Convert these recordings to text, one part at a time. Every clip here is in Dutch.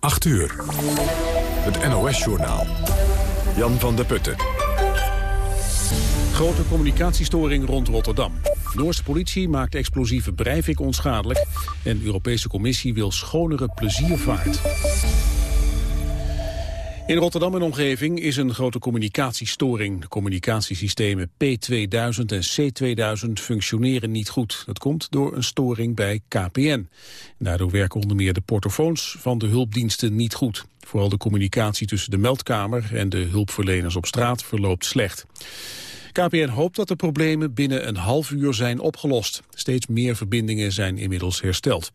8 uur. Het NOS-journaal. Jan van der Putten. Grote communicatiestoring rond Rotterdam. Noorse politie maakt explosieve Breivik onschadelijk... en Europese Commissie wil schonere pleziervaart. In Rotterdam en omgeving is een grote communicatiestoring. De communicatiesystemen P2000 en C2000 functioneren niet goed. Dat komt door een storing bij KPN. Daardoor werken onder meer de portofoons van de hulpdiensten niet goed. Vooral de communicatie tussen de meldkamer en de hulpverleners op straat verloopt slecht. KPN hoopt dat de problemen binnen een half uur zijn opgelost. Steeds meer verbindingen zijn inmiddels hersteld.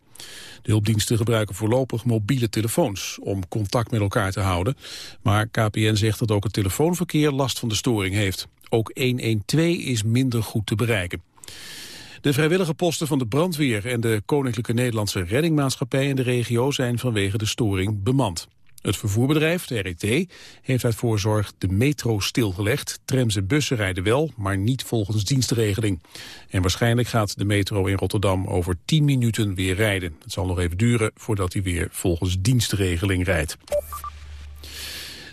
De hulpdiensten gebruiken voorlopig mobiele telefoons om contact met elkaar te houden. Maar KPN zegt dat ook het telefoonverkeer last van de storing heeft. Ook 112 is minder goed te bereiken. De vrijwillige posten van de brandweer en de Koninklijke Nederlandse Reddingmaatschappij in de regio zijn vanwege de storing bemand. Het vervoerbedrijf, de RET, heeft uit voorzorg de metro stilgelegd. Trams en bussen rijden wel, maar niet volgens dienstregeling. En waarschijnlijk gaat de metro in Rotterdam over 10 minuten weer rijden. Het zal nog even duren voordat hij weer volgens dienstregeling rijdt.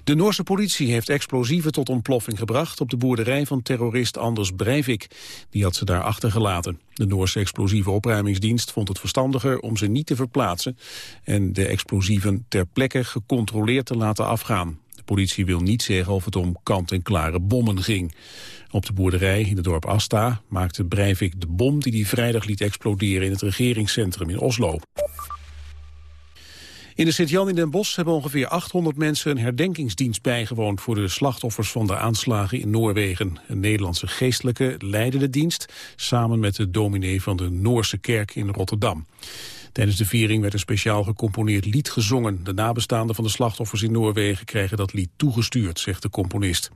De Noorse politie heeft explosieven tot ontploffing gebracht op de boerderij van terrorist Anders Breivik. Die had ze daar achtergelaten. De Noorse explosieve opruimingsdienst vond het verstandiger om ze niet te verplaatsen en de explosieven ter plekke gecontroleerd te laten afgaan. De politie wil niet zeggen of het om kant-en-klare bommen ging. Op de boerderij in het dorp Asta maakte Breivik de bom die hij vrijdag liet exploderen in het regeringscentrum in Oslo. In de Sint-Jan in Den Bosch hebben ongeveer 800 mensen een herdenkingsdienst bijgewoond voor de slachtoffers van de aanslagen in Noorwegen. Een Nederlandse geestelijke leidde de dienst samen met de dominee van de Noorse kerk in Rotterdam. Tijdens de viering werd een speciaal gecomponeerd lied gezongen. De nabestaanden van de slachtoffers in Noorwegen kregen dat lied toegestuurd, zegt de componist.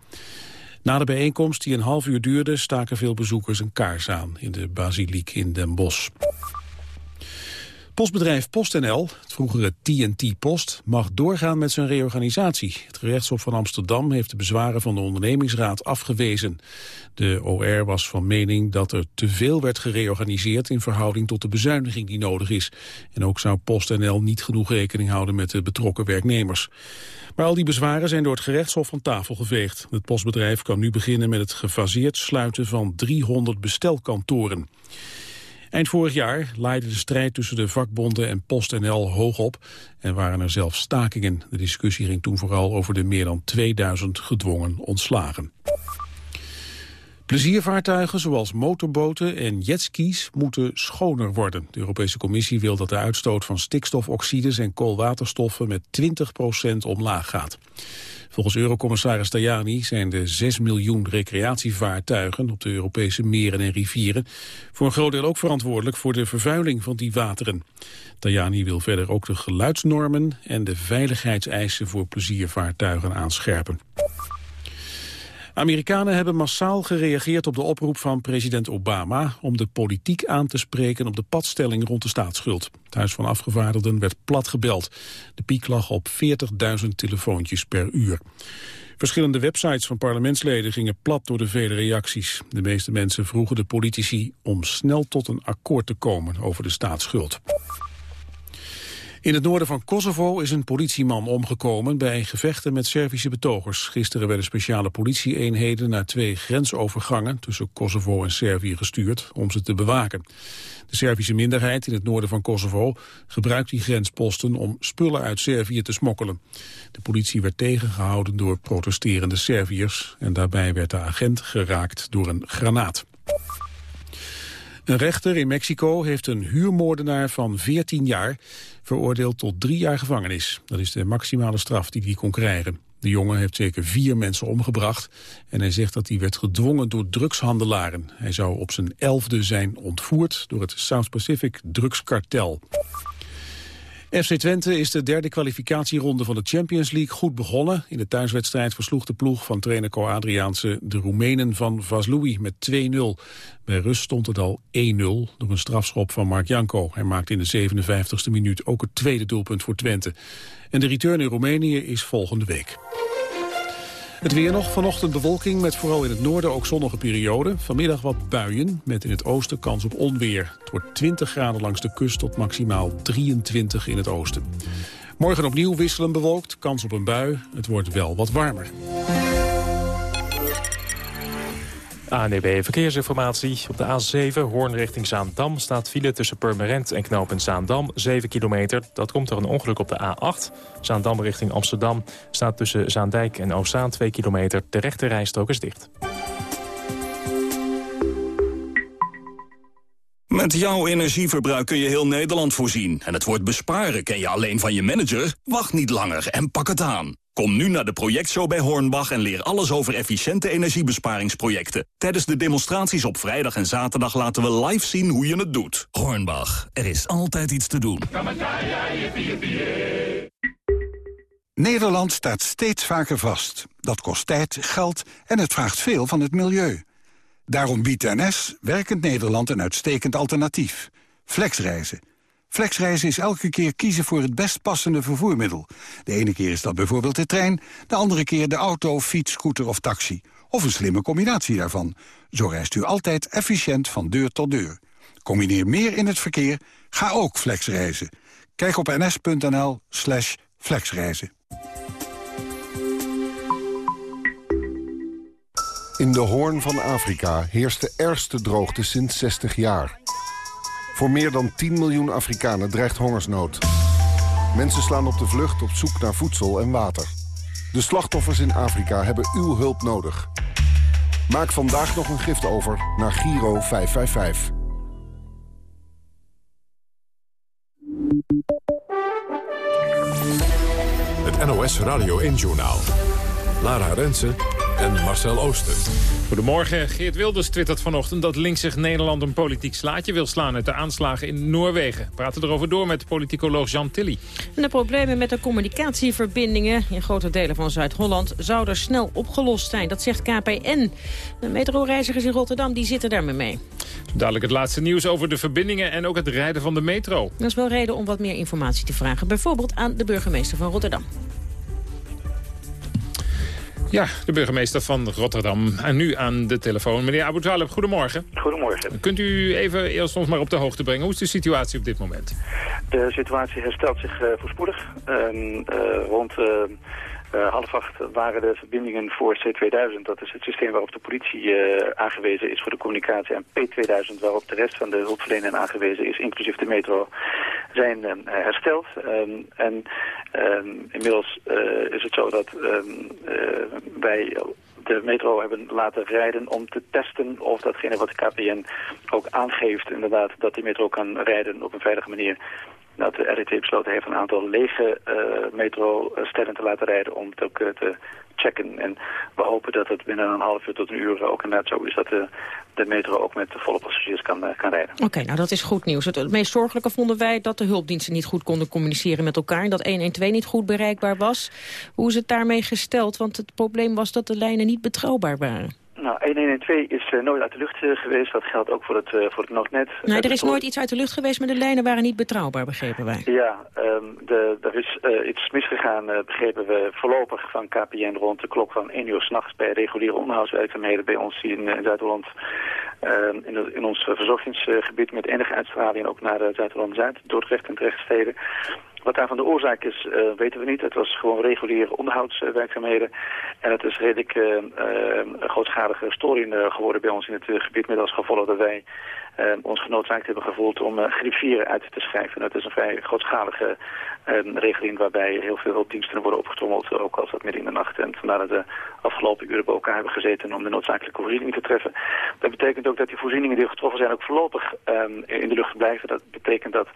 Na de bijeenkomst, die een half uur duurde, staken veel bezoekers een kaars aan in de basiliek in Den Bosch. Postbedrijf PostNL, het vroegere TNT Post, mag doorgaan met zijn reorganisatie. Het gerechtshof van Amsterdam heeft de bezwaren van de ondernemingsraad afgewezen. De OR was van mening dat er te veel werd gereorganiseerd in verhouding tot de bezuiniging die nodig is. En ook zou PostNL niet genoeg rekening houden met de betrokken werknemers. Maar al die bezwaren zijn door het gerechtshof van tafel geveegd. Het postbedrijf kan nu beginnen met het gefaseerd sluiten van 300 bestelkantoren. Eind vorig jaar laaide de strijd tussen de vakbonden en PostNL hoog op en waren er zelfs stakingen. De discussie ging toen vooral over de meer dan 2000 gedwongen ontslagen. Pleziervaartuigen zoals motorboten en jetskis moeten schoner worden. De Europese Commissie wil dat de uitstoot van stikstofoxides en koolwaterstoffen met 20% omlaag gaat. Volgens Eurocommissaris Tajani zijn de 6 miljoen recreatievaartuigen op de Europese meren en rivieren voor een groot deel ook verantwoordelijk voor de vervuiling van die wateren. Tajani wil verder ook de geluidsnormen en de veiligheidseisen voor pleziervaartuigen aanscherpen. Amerikanen hebben massaal gereageerd op de oproep van president Obama om de politiek aan te spreken op de padstelling rond de staatsschuld. Het Huis van Afgevaardigden werd plat gebeld. De piek lag op 40.000 telefoontjes per uur. Verschillende websites van parlementsleden gingen plat door de vele reacties. De meeste mensen vroegen de politici om snel tot een akkoord te komen over de staatsschuld. In het noorden van Kosovo is een politieman omgekomen bij gevechten met Servische betogers. Gisteren werden speciale politieeenheden naar twee grensovergangen tussen Kosovo en Servië gestuurd om ze te bewaken. De Servische minderheid in het noorden van Kosovo gebruikt die grensposten om spullen uit Servië te smokkelen. De politie werd tegengehouden door protesterende Serviërs en daarbij werd de agent geraakt door een granaat. Een rechter in Mexico heeft een huurmoordenaar van 14 jaar veroordeeld tot drie jaar gevangenis. Dat is de maximale straf die hij kon krijgen. De jongen heeft zeker vier mensen omgebracht en hij zegt dat hij werd gedwongen door drugshandelaren. Hij zou op zijn elfde zijn ontvoerd door het South Pacific drugskartel. FC Twente is de derde kwalificatieronde van de Champions League goed begonnen. In de thuiswedstrijd versloeg de ploeg van trainer Co Adriaanse de Roemenen van Vaslui met 2-0. Bij rust stond het al 1-0 door een strafschop van Mark Janko. Hij maakte in de 57e minuut ook het tweede doelpunt voor Twente. En de return in Roemenië is volgende week. Het weer nog, vanochtend bewolking met vooral in het noorden ook zonnige perioden. Vanmiddag wat buien met in het oosten kans op onweer. Het wordt 20 graden langs de kust tot maximaal 23 in het oosten. Morgen opnieuw wisselen bewolkt, kans op een bui. Het wordt wel wat warmer. ANEB Verkeersinformatie. Op de A7 Hoorn richting Zaandam staat file tussen Purmerend en knooppunt Zaandam. 7 kilometer. Dat komt door een ongeluk op de A8. Zaandam richting Amsterdam staat tussen Zaandijk en Oostzaan 2 kilometer. De rechte rijstrook is dicht. Met jouw energieverbruik kun je heel Nederland voorzien. En het woord besparen ken je alleen van je manager? Wacht niet langer en pak het aan. Kom nu naar de projectshow bij Hornbach en leer alles over efficiënte energiebesparingsprojecten. Tijdens de demonstraties op vrijdag en zaterdag laten we live zien hoe je het doet. Hornbach, er is altijd iets te doen. Nederland staat steeds vaker vast. Dat kost tijd, geld en het vraagt veel van het milieu. Daarom biedt NS Werkend Nederland een uitstekend alternatief. Flexreizen. Flexreizen is elke keer kiezen voor het best passende vervoermiddel. De ene keer is dat bijvoorbeeld de trein, de andere keer de auto, fiets, scooter of taxi. Of een slimme combinatie daarvan. Zo reist u altijd efficiënt van deur tot deur. Combineer meer in het verkeer, ga ook flexreizen. Kijk op ns.nl slash flexreizen. In de hoorn van Afrika heerst de ergste droogte sinds 60 jaar. Voor meer dan 10 miljoen Afrikanen dreigt hongersnood. Mensen slaan op de vlucht op zoek naar voedsel en water. De slachtoffers in Afrika hebben uw hulp nodig. Maak vandaag nog een gift over naar Giro 555. Het NOS Radio 1-journaal. Lara Rensen en Marcel Ooster. Goedemorgen. Geert Wilders twittert vanochtend dat links zich Nederland een politiek slaatje wil slaan uit de aanslagen in Noorwegen. We praten erover door met politicoloog Jan Tilly. En de problemen met de communicatieverbindingen in grote delen van Zuid-Holland zouden snel opgelost zijn. Dat zegt KPN. De metroreizigers in Rotterdam die zitten daarmee mee. Dadelijk het laatste nieuws over de verbindingen en ook het rijden van de metro. Dat is wel reden om wat meer informatie te vragen. Bijvoorbeeld aan de burgemeester van Rotterdam. Ja, de burgemeester van Rotterdam. En nu aan de telefoon. Meneer Abu Talib, goedemorgen. Goedemorgen. Kunt u even eerst ons maar op de hoogte brengen? Hoe is de situatie op dit moment? De situatie herstelt zich uh, voorspoedig. Uh, rond uh, half acht waren de verbindingen voor C2000, dat is het systeem waarop de politie uh, aangewezen is voor de communicatie, en P2000 waarop de rest van de hulpverlening aangewezen is, inclusief de metro, zijn uh, hersteld. Um, en um, inmiddels is het zo dat um, wij de metro hebben laten rijden om te testen of datgene wat de KPN ook aangeeft, inderdaad, dat die metro kan rijden op een veilige manier dat de RET besloten heeft een aantal lege uh, metrostellen te laten rijden om het ook uh, te checken. En we hopen dat het binnen een half uur tot een uur ook inderdaad zo is dat de, de metro ook met volle passagiers kan, uh, kan rijden. Oké, nou dat is goed nieuws. Het, het, meest zorgelijke vonden wij dat de hulpdiensten niet goed konden communiceren met elkaar. En dat 112 niet goed bereikbaar was. Hoe is het daarmee gesteld? Want het probleem was dat de lijnen niet betrouwbaar waren. Nou, 1112 is uh, nooit uit de lucht uh, geweest. Dat geldt ook voor het, uh, voor het Noordnet. Nee, er is nooit iets uit de lucht geweest, maar de lijnen waren niet betrouwbaar, begrepen wij. Ja, um, de, er is iets misgegaan, begrepen we voorlopig van KPN rond de klok van 1 uur s'nachts bij reguliere onderhoudswerkzaamheden bij ons hier in, Zuid-Holland. Ehm, in, in, ons verzorgingsgebied met enige uitstraling ook naar Zuid-Holland-Zuid, Dordrecht en Drechtsteden. Wat daarvan de oorzaak is, uh, weten we niet. Het was gewoon reguliere onderhoudswerkzaamheden. En het is redelijk uh, uh, grootschalige storing geworden bij ons in het gebied. Met als gevolg dat wij ons genoodzaakt hebben gevoeld om griep 4 uit te schrijven. Dat is een vrij grootschalige regeling waarbij heel veel hulpdiensten worden opgetrommeld. Ook als dat midden in de nacht. En vandaar dat we afgelopen uren bij elkaar hebben gezeten om de noodzakelijke voorzieningen te treffen. Dat betekent ook dat die voorzieningen die getroffen zijn ook voorlopig in de lucht blijven. Dat betekent dat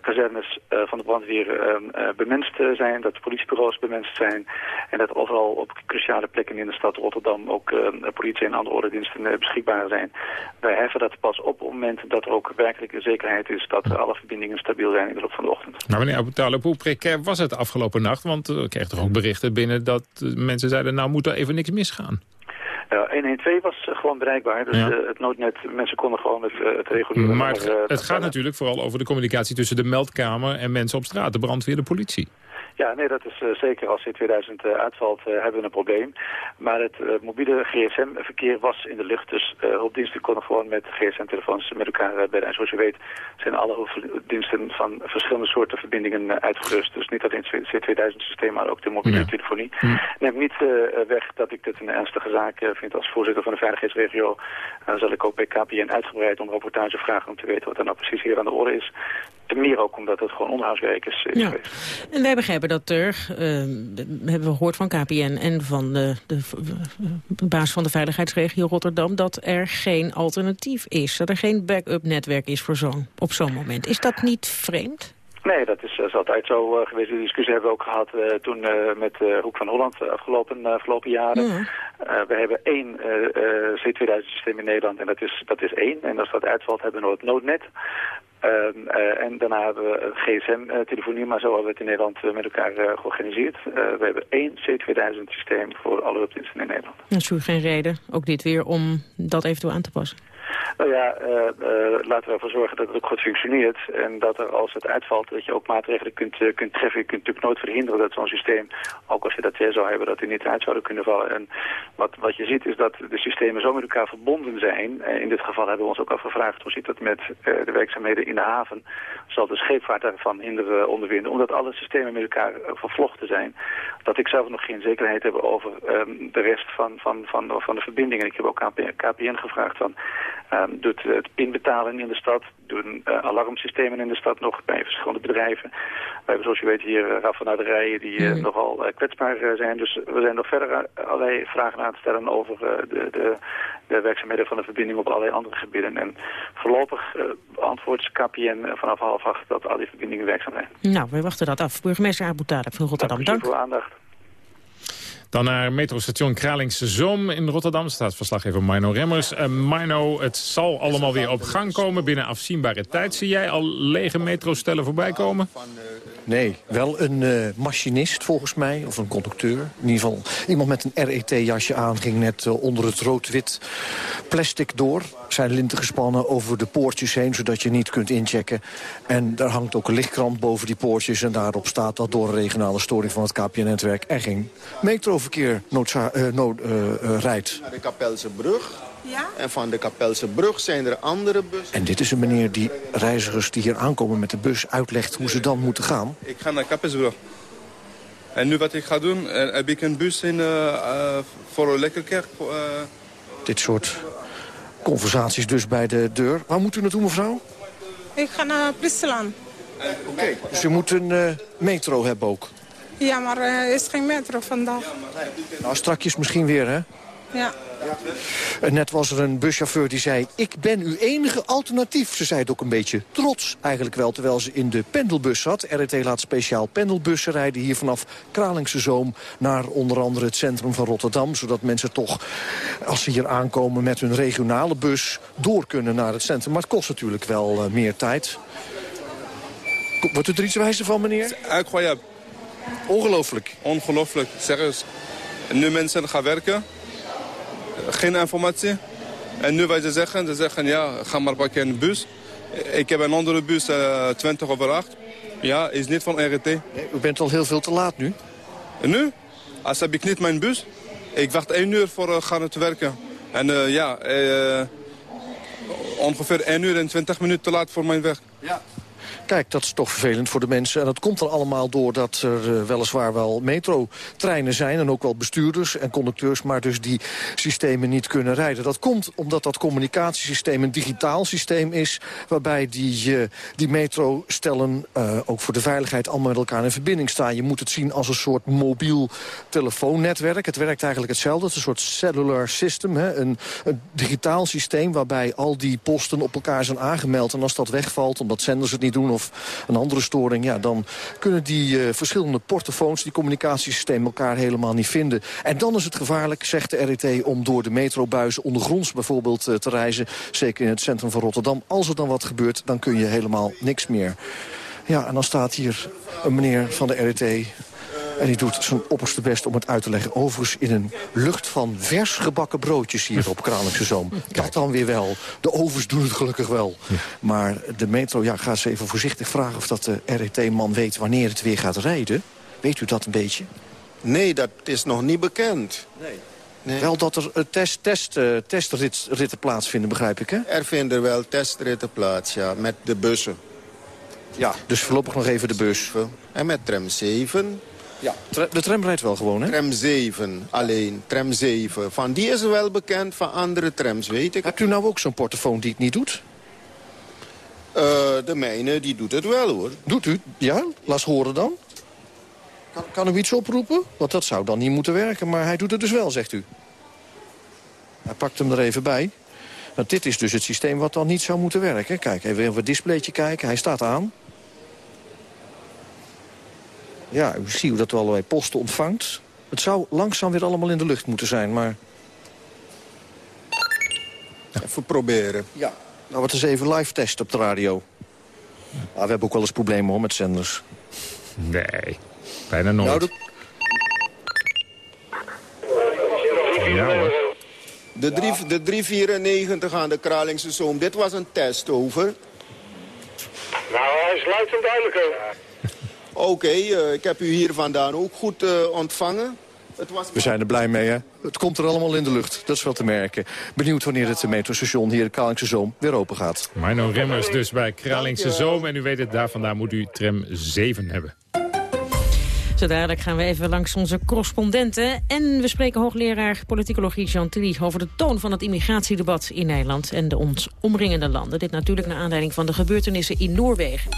kazernes van de brandweer uh, bemenst zijn, dat de politiebureaus bemenst zijn en dat overal op cruciale plekken in de stad Rotterdam ook uh, politie en andere ordendiensten beschikbaar zijn. Wij heffen dat pas op op het moment dat er ook werkelijk zekerheid is dat alle verbindingen stabiel zijn in de loop van de ochtend. Meneer Abutalib, hoe precair was het afgelopen nacht? Want we kregen toch ook berichten binnen dat mensen zeiden nou moet er even niks misgaan. Ja, 112 was gewoon bereikbaar. Dus ja. uh, het noodnet, mensen konden gewoon het, uh, het reguliere... Maar het, uh, het gaat natuurlijk vooral over de communicatie tussen de meldkamer en mensen op straat, de brandweer, de politie. Ja, nee, dat is uh, zeker. Als C2000 uh, uitvalt, uh, hebben we een probleem. Maar het mobiele gsm-verkeer was in de lucht. Dus hulpdiensten konden gewoon met gsm-telefoons met elkaar bellen. En zoals je weet zijn alle hulpdiensten van verschillende soorten verbindingen uitgerust. Dus niet alleen het C2000-systeem, maar ook de mobiele ja. telefonie. Neem niet weg dat ik dit een ernstige zaak vind als voorzitter van de veiligheidsregio. Zal ik ook bij KPN uitgebreid om rapportage vragen om te weten wat er nou precies hier aan de orde is. Meer ook omdat het gewoon onderhoudswerk is, is ja. geweest. En wij begrijpen dat er, uh, hebben we gehoord van KPN en van de, de, de, baas van de veiligheidsregio Rotterdam, dat er geen alternatief is. Dat er geen backup netwerk is voor zo'n op zo'n moment. Is dat niet vreemd? Nee, dat is, is altijd zo uh, geweest. Die discussie hebben we ook gehad uh, toen uh, met Hoek van Holland afgelopen, afgelopen jaren. Ja. we hebben één C2000-systeem in Nederland en dat is, dat is één. En als dat uitvalt hebben we nog het noodnet. Uh, uh, en daarna hebben we gsm-telefonie, maar zo hebben we het in Nederland uh, met elkaar georganiseerd. we hebben één C2000-systeem voor alle hulpdiensten in Nederland. Dat is geen reden, ook dit weer, om dat eventueel aan te passen. Nou ja, uh, uh, laten we ervoor zorgen dat het ook goed functioneert. En dat er als het uitvalt, dat je ook maatregelen kunt, uh, kunt treffen. Je kunt natuurlijk nooit verhinderen dat zo'n systeem, ook als je dat weer zou hebben, dat die niet uit zouden kunnen vallen. En wat, wat je ziet is dat de systemen zo met elkaar verbonden zijn. in dit geval hebben we ons ook afgevraagd, hoe zit dat met de werkzaamheden in de haven? Zal de scheepvaart daarvan hinderen ondervinden? Omdat alle systemen met elkaar vervlochten zijn. Dat ik zelf nog geen zekerheid heb over um, de rest van, van, van, van de verbindingen. Ik heb ook KPN gevraagd van... Um, doet het inbetalen in de stad, doen uh, alarmsystemen in de stad nog bij verschillende bedrijven. We hebben zoals je weet hier uh, raffinaderijen die uh, mm. nogal kwetsbaar zijn. Dus we zijn nog verder allerlei vragen aan te stellen over de, de, de, werkzaamheden van de verbinding op allerlei andere gebieden. En voorlopig antwoordt KPN vanaf half acht dat al die verbindingen werkzaam zijn. Nou, we wachten dat af. Burgemeester Abu Talib van Rotterdam, dank. voor aandacht. Dan naar metrostation Kralingse Zoom in Rotterdam staat verslaggever Mino Remmers. Uh, Mino, het zal allemaal weer op gang komen binnen afzienbare tijd. Zie jij al lege metrostellen voorbij komen? Nee, wel een uh, machinist volgens mij, of een conducteur. In ieder geval iemand met een RET-jasje aan ging net uh, onder het rood-wit plastic door. Zijn linten gespannen over de poortjes heen, zodat je niet kunt inchecken. En daar hangt ook een lichtkrant boven die poortjes. En daarop staat dat door een regionale storing van het KPN-netwerk... er geen metroverkeer noodza uh, nood, rijdt. Naar de Kapelse brug. Ja? En van de Kapelse brug zijn er andere bussen. En dit is een meneer die reizigers die hier aankomen met de bus uitlegt hoe ze dan moeten gaan. Ik ga naar Kapelsbrug. En nu wat ik ga doen, heb ik een bus in, uh, uh, voor Lekkerkerk. Uh... Dit soort conversaties dus bij de deur. Waar moet u naartoe, mevrouw? Ik ga naar Plisselen. Oké, okay. dus u moet een metro hebben ook? Ja, maar er is geen metro vandaag. Nou, strakjes misschien weer, hè? Ja. Net was er een buschauffeur die zei... ik ben uw enige alternatief. Ze zei het ook een beetje trots eigenlijk wel... terwijl ze in de pendelbus zat. RET laat speciaal pendelbussen rijden hier vanaf Kralingse Zoom... naar onder andere het centrum van Rotterdam. Zodat mensen toch, als ze hier aankomen met hun regionale bus... door kunnen naar het centrum. Maar het kost natuurlijk wel uh, meer tijd. Wordt u er iets wijzer van, meneer? Ongelooflijk. Ongelooflijk, serieus. Nu mensen gaan werken geen informatie. En nu wat ze zeggen, ze zeggen ja, ga maar pakken een bus. Ik heb een andere bus, uh, 20 over 8. Ja, is niet van RT. Nee, u bent al heel veel te laat nu. En nu? Als heb ik niet mijn bus. Ik wacht één uur voor uh, gaan te werken. En uh, ja, ongeveer 1 uur en 20 minuten te laat voor mijn werk. Ja. Kijk, dat is toch vervelend voor de mensen. En dat komt er allemaal doordat er uh, weliswaar wel metrotreinen zijn... en ook wel bestuurders en conducteurs... maar dus die systemen niet kunnen rijden. Dat komt omdat dat communicatiesysteem een digitaal systeem is... waarbij die, uh, die metrostellen uh, ook voor de veiligheid allemaal met elkaar in verbinding staan. Je moet het zien als een soort mobiel telefoonnetwerk. Het werkt eigenlijk hetzelfde. Het is een soort cellular system, hè? Een, een digitaal systeem... waarbij al die posten op elkaar zijn aangemeld. En als dat wegvalt, omdat zenders het niet doen of een andere storing... Ja, dan kunnen die uh, verschillende portofoons, die communicatiesystemen... elkaar helemaal niet vinden. En dan is het gevaarlijk, zegt de RET, om door de metrobuizen ondergronds bijvoorbeeld uh, te reizen. Zeker in het centrum van Rotterdam. Als er dan wat gebeurt, dan kun je helemaal niks meer. Ja, en dan staat hier een meneer van de RET en die doet zijn opperste best om het uit te leggen. Overigens in een lucht van vers gebakken broodjes hier op Kralingse Zoom. Dat dan weer wel. De ovens doen het gelukkig wel. Maar de metro, ja, ga ze even voorzichtig vragen... of dat de RET-man weet wanneer het weer gaat rijden. Weet u dat een beetje? Nee, dat is nog niet bekend. Nee. Nee. Wel dat er uh, test, test, uh, testritten plaatsvinden, begrijp ik, hè? Er vinden wel testritten plaats, ja, met de bussen. Ja, dus voorlopig nog even de bus. En met tram 7. Ja, de tram rijdt wel gewoon, hè? Tram 7, alleen. Tram 7. Van die is wel bekend, van andere trams weet ik. Hebt u nou ook zo'n portofoon die het niet doet? Uh, de mijne, die doet het wel, hoor. Doet u? Ja? Laat horen dan. Kan, kan u iets oproepen? Want dat zou dan niet moeten werken, maar hij doet het dus wel, zegt u. Hij pakt hem er even bij. Want dit is dus het systeem wat dan niet zou moeten werken. Kijk, even het displaytje kijken. Hij staat aan. Ja, u ziet hoe dat allerlei posten ontvangt. Het zou langzaam weer allemaal in de lucht moeten zijn, maar... Even proberen. Ja. Nou, wat eens even live testen op de radio. we hebben ook wel eens problemen hoor, met zenders. Nee, bijna nooit. Nou, de... Ja hoor. De, drie, de 394 aan de Kralingse Zoom, dit was een test over. Nou, hij is luid en duidelijk Oké, okay, uh, ik heb u hier vandaan ook goed uh, ontvangen. Het was... We zijn er blij mee, hè? Het komt er allemaal in de lucht, dat is wel te merken. Benieuwd wanneer het metrostation hier in Kralingse Zoom weer open gaat. Mino Remmers dus bij Kralingse Zoom. En u weet het, daar vandaan moet u tram 7 hebben. Zo gaan we even langs onze correspondenten. En we spreken hoogleraar politicologie Jean Tilly over de toon van het immigratiedebat in Nederland en de ons omringende landen. Dit natuurlijk naar aanleiding van de gebeurtenissen in Noorwegen.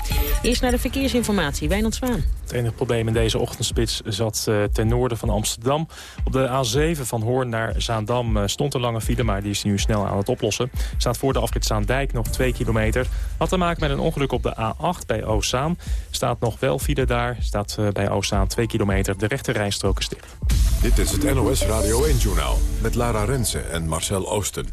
Eerst naar de verkeersinformatie. Wijnand Zwaan. Het enige probleem in deze ochtendspits zat uh, ten noorden van Amsterdam. Op de A7 van Hoorn naar Zaandam uh, stond een lange file, maar die is nu snel aan het oplossen. Staat voor de afrit Zaandijk nog 2 kilometer. Had te maken met een ongeluk op de A8 bij Oostzaan. Staat nog wel file daar. Staat uh, bij Oostzaan 2 kilometer. De rechte rijstrook is dicht. Dit is het NOS Radio 1-journaal met Lara Rensen en Marcel Oosten.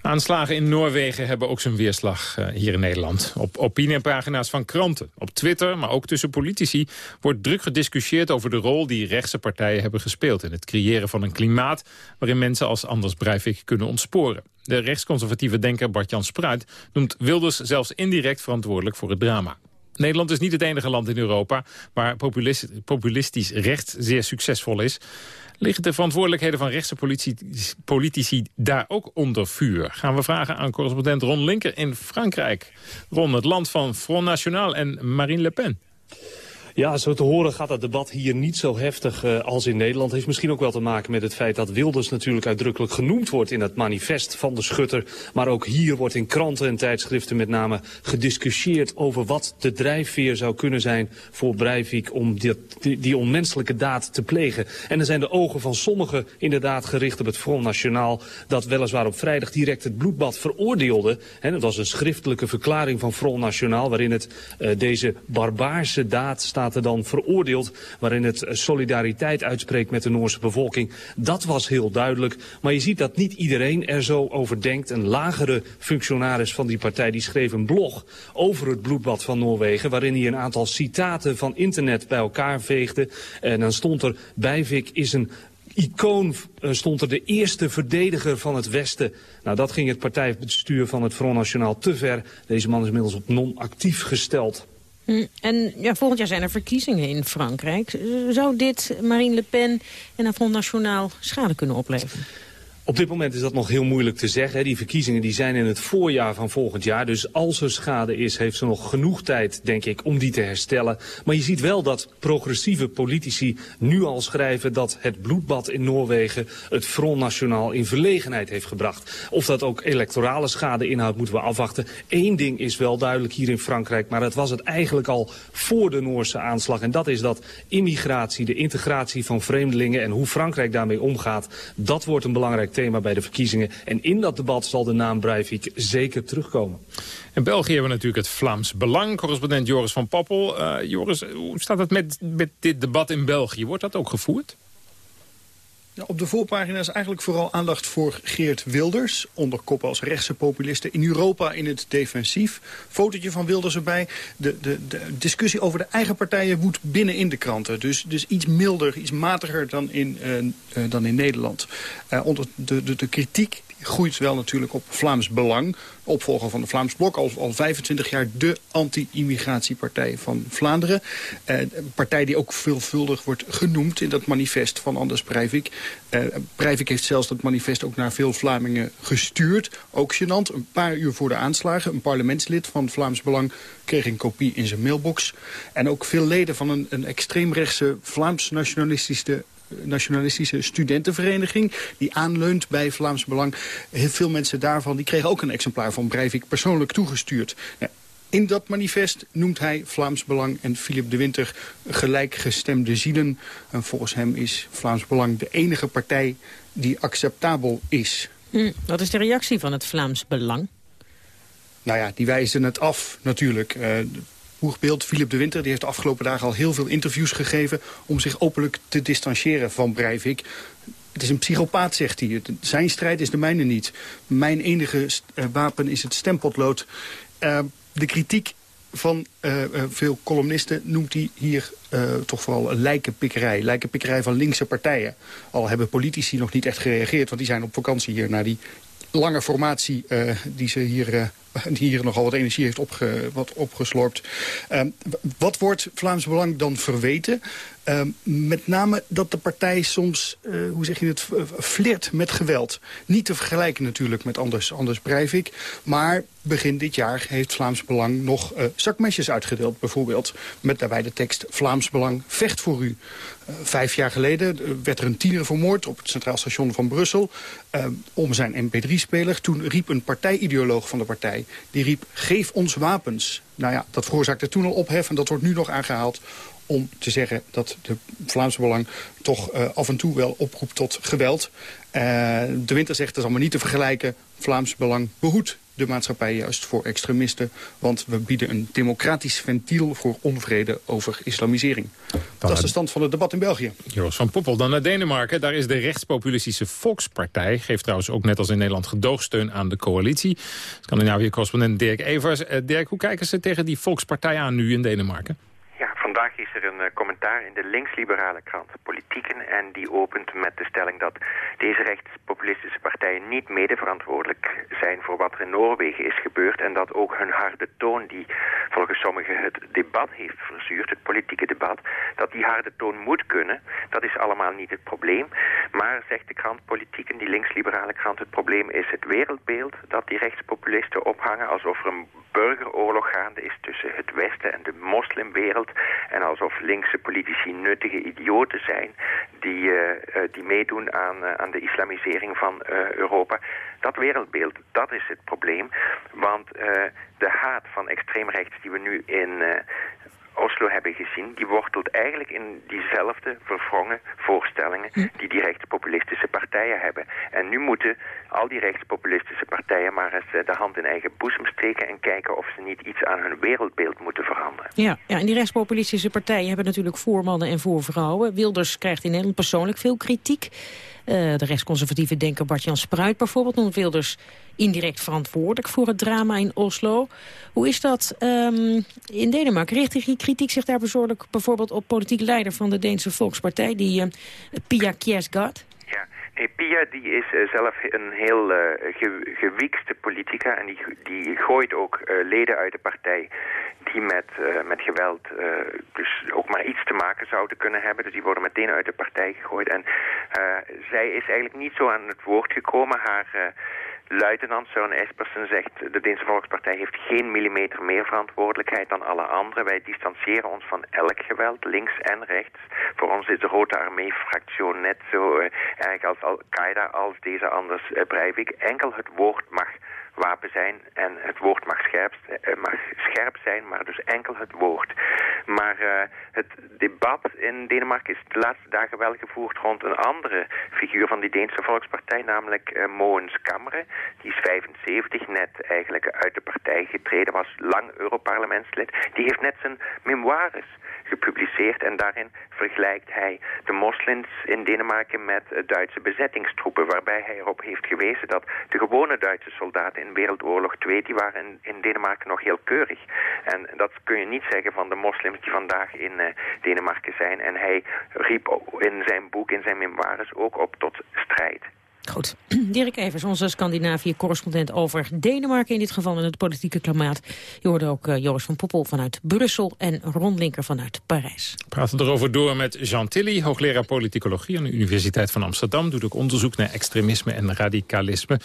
Aanslagen in Noorwegen hebben ook zijn weerslag uh, hier in Nederland. Op opiniepagina's van kranten, op Twitter, maar ook tussen politici... wordt druk gediscussieerd over de rol die rechtse partijen hebben gespeeld... in het creëren van een klimaat waarin mensen als Anders Breivik kunnen ontsporen. De rechtsconservatieve denker Bart-Jan Spruit noemt Wilders zelfs indirect verantwoordelijk voor het drama. Nederland is niet het enige land in Europa waar populistisch recht zeer succesvol is. Liggen de verantwoordelijkheden van rechtse politici, politici daar ook onder vuur? Gaan we vragen aan correspondent Ron Linker in Frankrijk. Ron, het land van Front National en Marine Le Pen. Ja, zo te horen gaat het debat hier niet zo heftig uh, als in Nederland. Heeft misschien ook wel te maken met het feit dat Wilders natuurlijk uitdrukkelijk genoemd wordt in het manifest van de schutter. Maar ook hier wordt in kranten en tijdschriften met name gediscussieerd over wat de drijfveer zou kunnen zijn voor Breivik om die, die, onmenselijke daad te plegen. En dan zijn de ogen van sommigen inderdaad gericht op het Front Nationaal dat weliswaar op vrijdag direct het bloedbad veroordeelde. En dat was een schriftelijke verklaring van Front Nationaal waarin het uh, deze barbaarse daad staat staten dan veroordeeld... waarin het solidariteit uitspreekt met de Noorse bevolking. Dat was heel duidelijk. Maar je ziet dat niet iedereen er zo over denkt. Een lagere functionaris van die partij die schreef een blog over het bloedbad van Noorwegen... waarin hij een aantal citaten van internet bij elkaar veegde. En dan stond er, Bijvik is een icoon eh, stond er de eerste verdediger van het Westen. Nou, dat ging het partijbestuur van het Front National te ver. Deze man is inmiddels op non-actief gesteld. Hm, en ja, volgend jaar zijn er verkiezingen in Frankrijk. Zou dit Marine Le Pen en Front National schade kunnen opleveren? Op dit moment is dat nog heel moeilijk te zeggen. Die verkiezingen die zijn in het voorjaar van volgend jaar. Dus als er schade is, heeft ze nog genoeg tijd, denk ik, om die te herstellen. Maar je ziet wel dat progressieve politici nu al schrijven... dat het bloedbad in Noorwegen het Front National in verlegenheid heeft gebracht. Of dat ook electorale schade inhoudt, moeten we afwachten. Eén ding is wel duidelijk hier in Frankrijk, maar dat was het eigenlijk al voor de Noorse aanslag. En dat is dat immigratie, de integratie van vreemdelingen... en hoe Frankrijk daarmee omgaat, dat wordt een belangrijk thema bij de verkiezingen. En in dat debat zal de naam Breivik zeker terugkomen. In België hebben we natuurlijk het Vlaams Belang. Correspondent Joris van Pappel. Uh, Joris, hoe staat het met, met dit debat in België? Wordt dat ook gevoerd? Ja, op de voorpagina is eigenlijk vooral aandacht voor Geert Wilders. Onder kop als rechtse populisten in Europa in het defensief. Fotootje van Wilders erbij. De, de, de discussie over de eigen partijen woedt binnen in de kranten. Dus, dus iets milder, iets matiger dan in, uh, uh, dan in Nederland. Uh, onder de, de, de kritiek groeit wel natuurlijk op Vlaams Belang. opvolger van de Vlaams Blok, al, al 25 jaar de anti-immigratiepartij van Vlaanderen. Uh, een partij die ook veelvuldig wordt genoemd in dat manifest van Anders Breivik. Uh, Breivik heeft zelfs dat manifest ook naar veel Vlamingen gestuurd. Ook gênant, een paar uur voor de aanslagen. Een parlementslid van Vlaams Belang kreeg een kopie in zijn mailbox. En ook veel leden van een, een extreemrechtse Vlaams-nationalistische nationalistische studentenvereniging... die aanleunt bij Vlaams Belang. Heel veel mensen daarvan die kregen ook een exemplaar van Breivik persoonlijk toegestuurd. in dat manifest noemt hij Vlaams Belang en Philip de Winter gelijkgestemde zielen. En volgens hem is Vlaams Belang de enige partij die acceptabel is. Hm, wat is de reactie van het Vlaams Belang? Nou ja, die wijzen het af natuurlijk. Uh, Boegbeeld, Philip de Winter, die heeft de afgelopen dagen al heel veel interviews gegeven... om zich openlijk te distancieren van Breivik. Het is een psychopaat, zegt hij. Zijn strijd is de mijne niet. Mijn enige uh, wapen is het stempotlood. Uh, de kritiek van uh, veel columnisten noemt hij hier toch vooral lijkenpikkerij. Lijkenpikkerij van linkse partijen. Al hebben politici nog niet echt gereageerd... want die zijn op vakantie hier naar die lange formatie die ze hier die hier nogal wat energie heeft opge, wat opgeslorpt. Uh, wat wordt Vlaams Belang dan verweten? Uh, met name dat de partij soms, uh, hoe zeg je het, flirt met geweld. Niet te vergelijken natuurlijk met Anders, Anders Breivik. Maar begin dit jaar heeft Vlaams Belang nog uh, zakmesjes uitgedeeld. Bijvoorbeeld met daarbij de tekst Vlaams Belang vecht voor u. Uh, vijf jaar geleden werd er een tiener vermoord op het Centraal Station van Brussel. Om zijn mp3-speler. Toen riep een partijideoloog van de partij. Die riep geef ons wapens. Nou ja, dat veroorzaakte toen al ophef en dat wordt nu nog aangehaald om te zeggen dat de Vlaamse Belang toch uh, af en toe wel oproept tot geweld. Uh, de Winter zegt dat is allemaal niet te vergelijken. Vlaams Belang behoedt de maatschappij juist voor extremisten. Want we bieden een democratisch ventiel voor onvrede over islamisering. dat is de stand van het debat in België. Joost van Poppel, dan naar Denemarken. Daar is de rechtspopulistische Volkspartij... geeft trouwens ook net als in Nederland gedoogsteun aan de coalitie. Scandinavië-correspondent Dirk Evers. Uh, Dirk, hoe kijken ze tegen die Volkspartij aan nu in Denemarken? Vandaag is er een uh, commentaar in de linksliberale krant Politieken en die opent met de stelling dat deze rechtspopulistische partijen niet medeverantwoordelijk zijn voor wat er in Noorwegen is gebeurd en dat ook hun harde toon die volgens sommigen het debat heeft verzuurd, het politieke debat, dat die harde toon moet kunnen. Dat is allemaal niet het probleem. Maar, zegt de krant Politieken, die linksliberale krant, het probleem is het wereldbeeld dat die rechtspopulisten ophangen alsof er een burgeroorlog gaande is tussen het Westen en de moslimwereld en alsof linkse politici nuttige idioten zijn die, uh, die meedoen aan, uh, aan de islamisering van Europa. Dat wereldbeeld, dat is het probleem. Want de haat van extreemrechts die we nu in Oslo hebben gezien, die wortelt eigenlijk in diezelfde verwrongen voorstellingen hm. die die rechtspopulistische partijen hebben. En nu moeten al die rechtspopulistische partijen maar eens eh, de hand in eigen boezem steken en kijken of ze niet iets aan hun wereldbeeld moeten veranderen. Ja, ja en die rechtspopulistische partijen hebben natuurlijk voormannen en voorvrouwen. Wilders krijgt in Nederland persoonlijk veel kritiek. Uh, de rechtsconservatieve denker Bart-Jan Spruit bijvoorbeeld noemt Wilders indirect verantwoordelijk voor het drama in Oslo. Hoe is dat um, in Denemarken? Richt die kritiek zich daar bijvoorbeeld op politiek leider van de Deense Volkspartij, die uh, Pia Kjersgaard? Pia die is uh, zelf een heel uh, ge gewiekste politica en die, die gooit ook uh, leden uit de partij die met, met geweld dus ook maar iets te maken zouden kunnen hebben. Dus die worden meteen uit de partij gegooid. En zij is eigenlijk niet zo aan het woord gekomen. Haar Luitenant Søren Espersen zegt... de Deense Volkspartij heeft geen millimeter meer verantwoordelijkheid dan alle anderen. Wij distancieren ons van elk geweld, links en rechts. Voor ons is de Rode Armee-fractie net zo uh, erg als Al-Qaeda als deze Anders uh, Breivik. Enkel het woord mag wapen zijn en het woord mag scherp, uh, mag scherp zijn, maar dus enkel het woord. Maar uh, het debat in Denemarken is de laatste dagen wel gevoerd rond een andere figuur van die Deense Volkspartij, namelijk uh, Moens Kamre. Die is 75, net eigenlijk uit de partij getreden, was lang Europarlementslid. Die heeft net zijn memoires gepubliceerd en daarin vergelijkt hij de moslims in Denemarken met Duitse bezettingstroepen, waarbij hij erop heeft gewezen dat de gewone Duitse soldaten in Wereldoorlog 2, die waren in, Denemarken nog heel keurig. En dat kun je niet zeggen van de moslims die vandaag in uh, Denemarken zijn. En hij riep in zijn boek, in zijn memoires ook op tot strijd. Goed. Dirk Evers, onze Scandinavië-correspondent over Denemarken... in dit geval in het politieke klimaat. Je hoorde ook uh, Joris van Poppel vanuit Brussel... en Ron Linker vanuit Parijs. We praten erover door met Jean Tilly, hoogleraar politicologie... aan de Universiteit van Amsterdam. Doet ook onderzoek naar extremisme en radicalisme.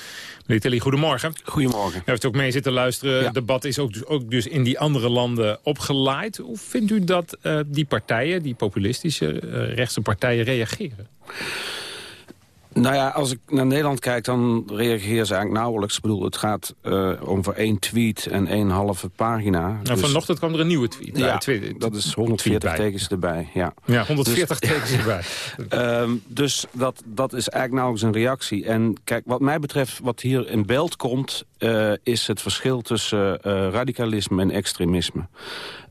Meneer Tilly, goedemorgen. Goedemorgen. U heeft ook mee zitten luisteren. Het debat is ook dus, ook dus in die andere landen opgeleid. Hoe vindt u dat uh, die partijen, die populistische uh, rechtse partijen, reageren? Nou ja, als ik naar Nederland kijk, dan reageren ze eigenlijk nauwelijks. Ik bedoel, het gaat uh, over één tweet en één halve pagina. Nou, dus... Vanochtend kwam er een nieuwe tweet. Ja, tweet, dat is 140 tekens erbij. Ja, ja 140 dus, tekens erbij. um, dus dat, dat is eigenlijk nauwelijks een reactie. En kijk, wat mij betreft, wat hier in beeld komt... Uh, is het verschil tussen uh, radicalisme en extremisme.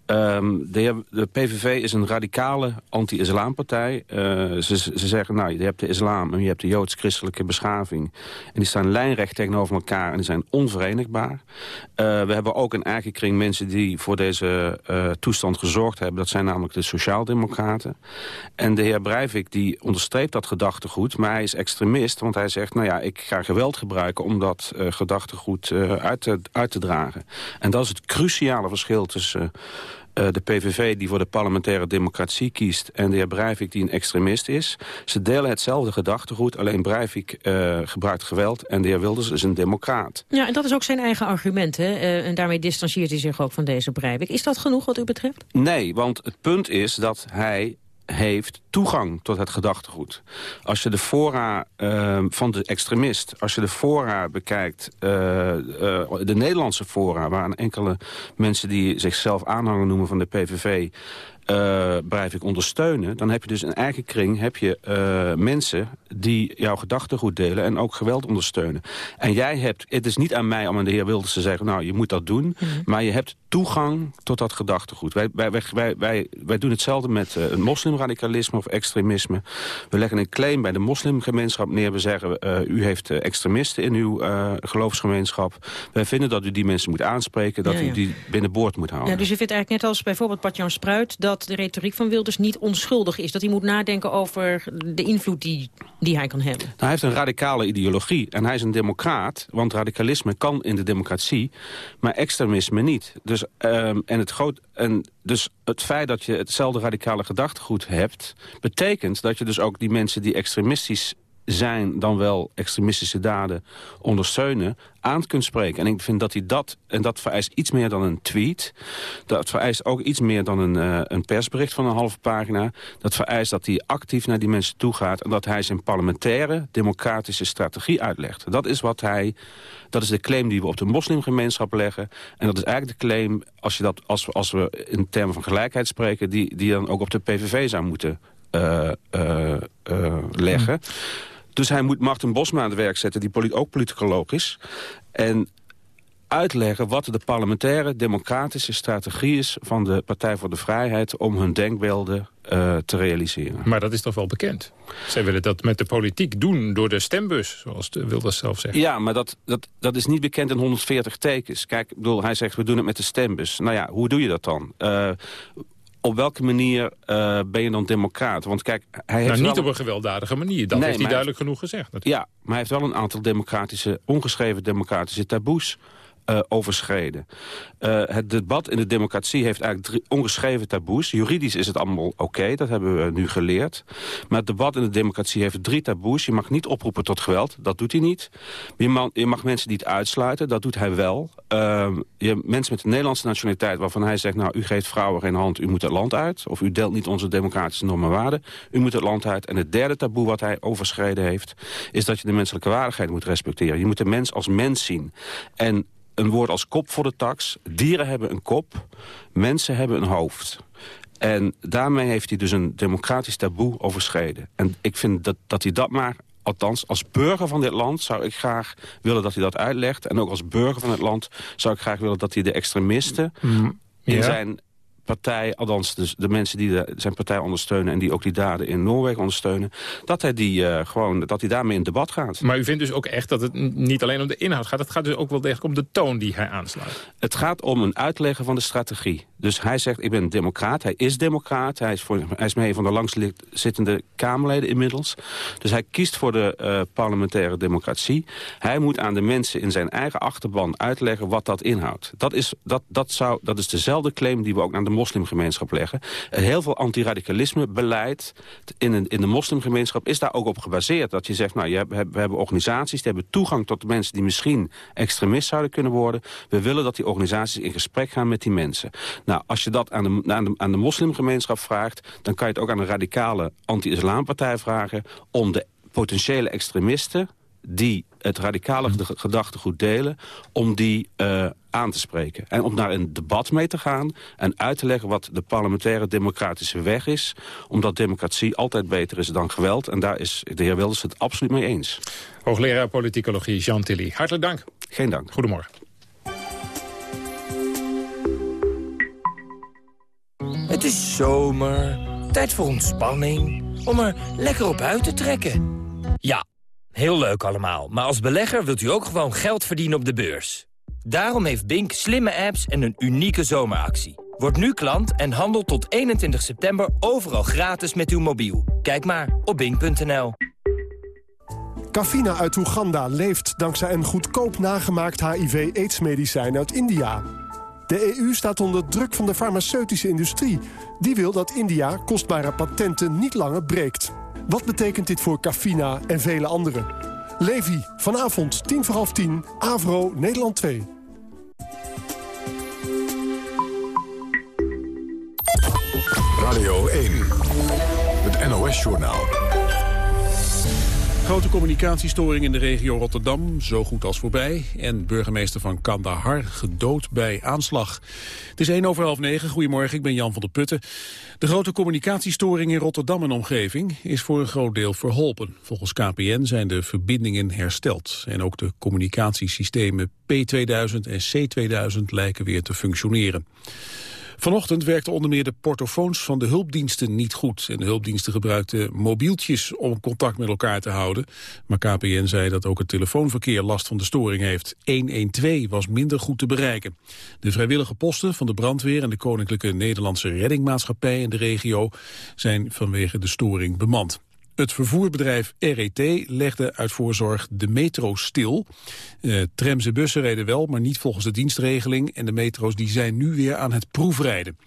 Um, de, de, PVV is een radicale anti-islampartij. Uh, ze, ze, zeggen, nou, je hebt de islam en je hebt de joods-christelijke beschaving. En die staan lijnrecht tegenover elkaar en die zijn onverenigbaar. Uh, we hebben ook een eigen kring mensen die voor deze uh, toestand gezorgd hebben. Dat zijn namelijk de sociaaldemocraten. En de heer Breivik die onderstreept dat gedachtegoed, maar hij is extremist. Want hij zegt, nou ja, ik ga geweld gebruiken om dat gedachtegoed uit te, uit te dragen. En dat is het cruciale verschil tussen uh, de PVV die voor de parlementaire democratie kiest... en de heer Breivik die een extremist is. Ze delen hetzelfde gedachtegoed, alleen Breivik uh, gebruikt geweld... en de heer Wilders is een democraat. Ja, en dat is ook zijn eigen argument, hè? Uh, en daarmee distancieert hij zich ook van deze Breivik. Is dat genoeg wat u betreft? Nee, want het punt is dat hij heeft toegang tot het gedachtegoed. Als je de fora uh, van de extremist, als je de fora bekijkt... Uh, uh, de Nederlandse fora, waar enkele mensen die zichzelf aanhanger noemen van de PVV... Uh, blijf ik ondersteunen... dan heb je dus een eigen kring, heb je uh, mensen die jouw gedachtegoed delen... en ook geweld ondersteunen. En jij hebt, het is niet aan mij om aan de heer Wilders te zeggen... nou, je moet dat doen, mm -hmm. maar je hebt toegang tot dat gedachtegoed. Wij, wij, wij, wij, wij doen hetzelfde met uh, moslimradicalisme of extremisme. We leggen een claim bij de moslimgemeenschap neer. We zeggen, u heeft extremisten in uw geloofsgemeenschap. Wij vinden dat u die mensen moet aanspreken... dat ja, ja. u die binnenboord moet houden. Ja, dus je vindt eigenlijk net als bijvoorbeeld Patjan Spruit... dat dat de retoriek van Wilders niet onschuldig is. Dat hij moet nadenken over de invloed die, die hij kan hebben. Nou, hij heeft een radicale ideologie en hij is een democraat. Want radicalisme kan in de democratie, maar extremisme niet. Dus, um, en, het groot, en dus het feit dat je hetzelfde radicale gedachtegoed hebt... betekent dat je dus ook die mensen die extremistisch zijn dan wel extremistische daden ondersteunen, aan kunt spreken. En ik vind dat hij dat, en dat vereist iets meer dan een tweet, dat vereist ook iets meer dan een, uh, een persbericht van een halve pagina, dat vereist dat hij actief naar die mensen toe gaat en dat hij zijn parlementaire, democratische strategie uitlegt. Dat is wat hij, dat is de claim die we op de moslimgemeenschap leggen en dat is eigenlijk de claim, als, je dat, als, we, als we in termen van gelijkheid spreken, die, die dan ook op de PVV zou moeten uh, uh, leggen. Dus hij moet Martin Bosma aan het werk zetten, die polit ook politicoloog is. En uitleggen wat de parlementaire democratische strategie is... van de Partij voor de Vrijheid om hun denkbeelden uh, te realiseren. Maar dat is toch wel bekend? Zij willen dat met de politiek doen door de stembus, zoals de Wilders zelf zegt. Ja, maar dat, dat, dat is niet bekend in 140 tekens. Kijk, ik bedoel, hij zegt we doen het met de stembus. Nou ja, hoe doe je dat dan? Uh, op welke manier uh, ben je dan democraat? Want kijk, hij heeft nou, niet wel... op een gewelddadige manier. Dat nee, heeft hij duidelijk genoeg gezegd. Natuurlijk. Ja, maar hij heeft wel een aantal democratische, ongeschreven democratische taboes uh, overschreden. Uh, het debat in de democratie heeft eigenlijk drie ongeschreven taboes. Juridisch is het allemaal oké, dat hebben we nu geleerd. Maar het debat in de democratie heeft drie taboes. Je mag niet oproepen tot geweld, dat doet hij niet. Je mag, je mag mensen niet uitsluiten, dat doet hij wel. Uh, je, mensen met de Nederlandse nationaliteit waarvan hij zegt... nou, u geeft vrouwen geen hand, u moet het land uit. Of u deelt niet onze democratische normen en waarden. U moet het land uit. En het derde taboe wat hij overschreden heeft... is dat je de menselijke waardigheid moet respecteren. Je moet de mens als mens zien. En een woord als kop voor de tax. Dieren hebben een kop, mensen hebben een hoofd. En daarmee heeft hij dus een democratisch taboe overschreden. En ik vind dat, dat hij dat maar, althans als burger van dit land... zou ik graag willen dat hij dat uitlegt. En ook als burger van het land zou ik graag willen dat hij de extremisten... Mm, ja. in zijn partij, althans de, de mensen die de, zijn partij ondersteunen... en die ook die daden in Noorwegen ondersteunen... dat hij, die, uh, gewoon, dat hij daarmee in debat gaat. Maar u vindt dus ook echt dat het niet alleen om de inhoud gaat... het gaat dus ook wel degelijk om de toon die hij aanslaat? Het gaat om een uitleggen van de strategie. Dus hij zegt, ik ben democraat. Hij is democraat. Hij is, voor, hij is mee van de langstzittende Kamerleden inmiddels. Dus hij kiest voor de uh, parlementaire democratie. Hij moet aan de mensen in zijn eigen achterban uitleggen wat dat inhoudt. Dat is, dat, dat zou, dat is dezelfde claim die we ook aan de moslimgemeenschap leggen. Heel veel antiradicalisme beleid in, in de moslimgemeenschap is daar ook op gebaseerd. Dat je zegt, nou, je we hebben organisaties die hebben toegang tot mensen die misschien extremist zouden kunnen worden. We willen dat die organisaties in gesprek gaan met die mensen. Nou, als je dat aan de, aan de, aan de moslimgemeenschap vraagt... dan kan je het ook aan een radicale anti-islampartij vragen... om de potentiële extremisten die het radicale gedachtegoed delen... om die uh, aan te spreken. En om daar een debat mee te gaan en uit te leggen... wat de parlementaire democratische weg is. Omdat democratie altijd beter is dan geweld. En daar is de heer Wilders het absoluut mee eens. Hoogleraar politicologie Jean Tilly. Hartelijk dank. Geen dank. Goedemorgen. Het is zomer, tijd voor ontspanning, om er lekker op uit te trekken. Ja, heel leuk allemaal, maar als belegger wilt u ook gewoon geld verdienen op de beurs. Daarom heeft Bink slimme apps en een unieke zomeractie. Word nu klant en handel tot 21 september overal gratis met uw mobiel. Kijk maar op bink.nl. Kafina uit Oeganda leeft dankzij een goedkoop nagemaakt HIV-aids-medicijn uit India... De EU staat onder druk van de farmaceutische industrie. Die wil dat India kostbare patenten niet langer breekt. Wat betekent dit voor Cafina en vele anderen? Levi, vanavond tien voor half tien, Avro, Nederland 2. Radio 1, het NOS-journaal. Grote communicatiestoring in de regio Rotterdam, zo goed als voorbij. En burgemeester van Kandahar gedood bij aanslag. Het is 1 over half 9. Goedemorgen, ik ben Jan van der Putten. De grote communicatiestoring in Rotterdam en omgeving is voor een groot deel verholpen. Volgens KPN zijn de verbindingen hersteld. En ook de communicatiesystemen P2000 en C2000 lijken weer te functioneren. Vanochtend werkten onder meer de portofoons van de hulpdiensten niet goed. En de hulpdiensten gebruikten mobieltjes om contact met elkaar te houden. Maar KPN zei dat ook het telefoonverkeer last van de storing heeft. 112 was minder goed te bereiken. De vrijwillige posten van de brandweer en de Koninklijke Nederlandse Reddingmaatschappij in de regio zijn vanwege de storing bemand. Het vervoerbedrijf RET legde uit voorzorg de metro stil. Uh, trams en bussen reden wel, maar niet volgens de dienstregeling. En de metro's die zijn nu weer aan het proefrijden.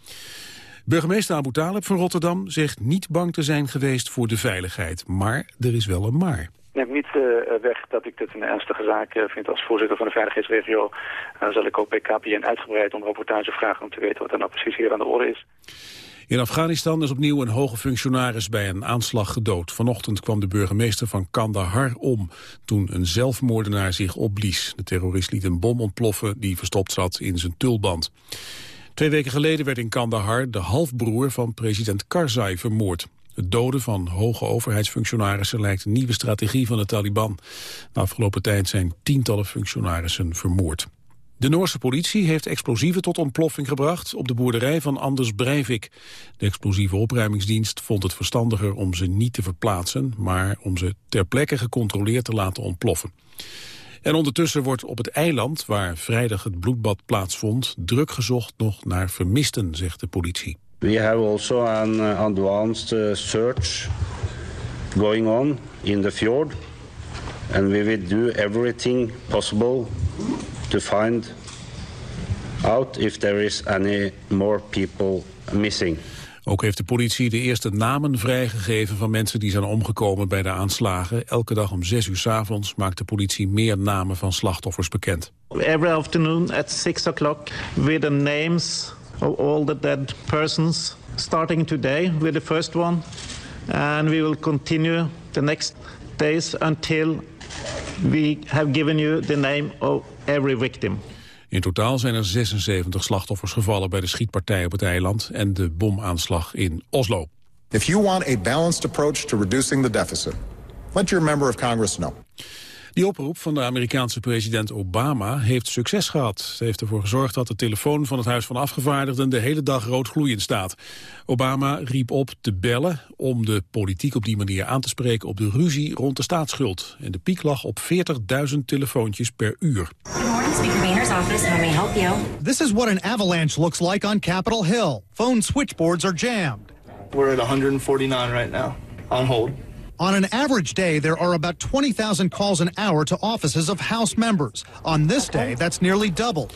Burgemeester Abu Talib van Rotterdam zegt niet bang te zijn geweest voor de veiligheid. Maar er is wel een maar neemt niet uh, weg dat ik dit een ernstige zaak uh, vind als voorzitter van de veiligheidsregio. Zal ik ook bij KPN uitgebreid om rapportage vragen om te weten wat er nou precies hier aan de orde is. In Afghanistan is opnieuw een hoge functionaris bij een aanslag gedood. Vanochtend kwam de burgemeester van Kandahar om toen een zelfmoordenaar zich opblies. De terrorist liet een bom ontploffen die verstopt zat in zijn tulband. Twee weken geleden werd in Kandahar de halfbroer van president Karzai vermoord. Het doden van hoge overheidsfunctionarissen lijkt een nieuwe strategie van de Taliban. De afgelopen tijd zijn tientallen functionarissen vermoord. De Noorse politie heeft explosieven tot ontploffing gebracht op de boerderij van Anders Breivik. De explosieve opruimingsdienst vond het verstandiger om ze niet te verplaatsen, maar om ze ter plekke gecontroleerd te laten ontploffen. En ondertussen wordt op het eiland, waar vrijdag het bloedbad plaatsvond, druk gezocht nog naar vermisten, zegt de politie. We have also an advanced uh, search going on in the fjord. And we will do everything possible to find out if there is any more people missing. Ook heeft de politie de eerste namen vrijgegeven van mensen die zijn omgekomen bij de aanslagen. Elke dag om 6 uur s avonds maakt de politie meer namen van slachtoffers bekend. Every afternoon at 6 o'clock with the names of all the dead persons. Starting today with the first one. And we will continue the next days until we have given you the name of every victim. In totaal zijn er 76 slachtoffers gevallen bij de schietpartij op het eiland en de bomaanslag in Oslo. If you want a balanced approach to reducing the deficit, let your member of Congress know. Die oproep van de Amerikaanse president Obama heeft succes gehad. Ze heeft ervoor gezorgd dat de telefoon van het Huis van Afgevaardigden de hele dag rood gloeiend staat. Obama riep op te bellen om de politiek op die manier aan te spreken op de ruzie rond de staatsschuld. En de piek lag op 40.000 telefoontjes per uur. This is what an avalanche looks like on Capitol Hill. Phone switchboards are jammed. We're at 149 right now, on hold. On an average day, there are about 20,000 calls an hour to offices of House members. On this day, that's nearly double.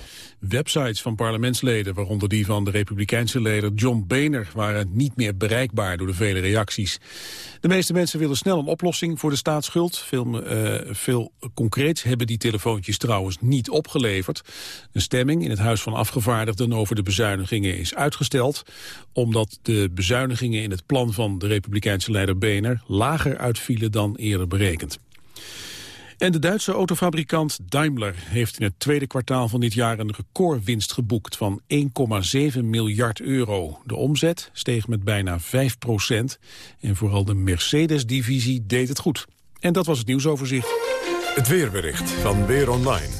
Websites van parlementsleden, waaronder die van de republikeinse leider John Boehner, waren niet meer bereikbaar door de vele reacties. De meeste mensen willen snel een oplossing voor de staatsschuld. Veel, uh, veel concreets hebben die telefoontjes trouwens niet opgeleverd. Een stemming in het Huis van Afgevaardigden over de bezuinigingen is uitgesteld, omdat de bezuinigingen in het plan van de republikeinse leider Boehner lager uitvielen dan eerder berekend. En de Duitse autofabrikant Daimler heeft in het tweede kwartaal van dit jaar een recordwinst geboekt van 1,7 miljard euro. De omzet steeg met bijna 5 procent en vooral de Mercedes-divisie deed het goed. En dat was het nieuwsoverzicht. Het weerbericht van Weer Online.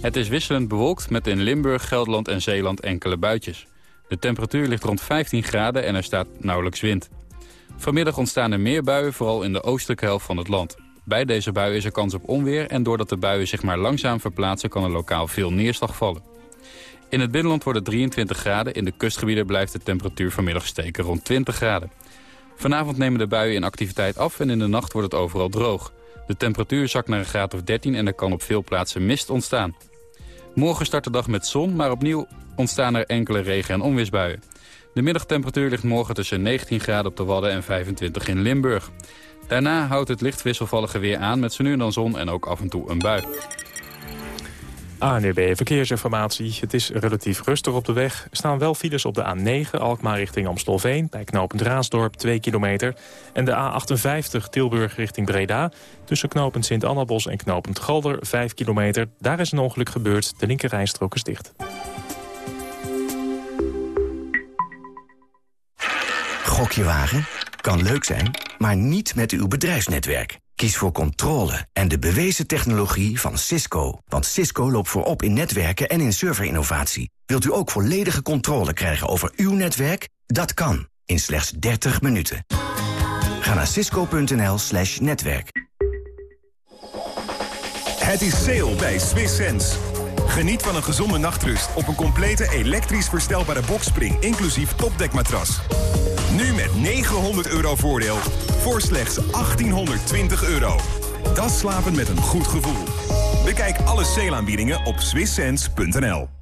Het is wisselend bewolkt met in Limburg, Gelderland en Zeeland enkele buitjes. De temperatuur ligt rond 15 graden en er staat nauwelijks wind. Vanmiddag ontstaan er meer buien, vooral in de oostelijke helft van het land. Bij deze buien is er kans op onweer en doordat de buien zich maar langzaam verplaatsen kan er lokaal veel neerslag vallen. In het binnenland wordt het 23 graden, in de kustgebieden blijft de temperatuur vanmiddag steken rond 20 graden. Vanavond nemen de buien in activiteit af en in de nacht wordt het overal droog. De temperatuur zakt naar een graad of 13 en er kan op veel plaatsen mist ontstaan. Morgen start de dag met zon, maar opnieuw ontstaan er enkele regen- en onweersbuien. De middagtemperatuur ligt morgen tussen 19 graden op de Wadden en 25 in Limburg. Daarna houdt het licht wisselvallige weer aan met zo nu en dan zon en ook af en toe een bui. ANWB Verkeersinformatie. Het is relatief rustig op de weg. Er staan wel files op de A9 Alkmaar richting Amstelveen... bij knooppunt Raasdorp 2 kilometer. En de A58 Tilburg richting Breda... tussen knooppunt Sint-Annabos en knooppunt Galder 5 kilometer. Daar is een ongeluk gebeurd. De linkerrijstrook is dicht. Gokjewagen? Kan leuk zijn, maar niet met uw bedrijfsnetwerk. Kies voor controle en de bewezen technologie van Cisco. Want Cisco loopt voorop in netwerken en in serverinnovatie. Wilt u ook volledige controle krijgen over uw netwerk? Dat kan, in slechts 30 minuten. Ga naar cisco.nl slash netwerk. Het is sale bij Swiss Sense. Geniet van een gezonde nachtrust op een complete elektrisch verstelbare boxspring... inclusief topdekmatras. Nu met 900 euro voordeel voor slechts 1820 euro. Dat slapen met een goed gevoel. Bekijk alle sale op swisssense.nl.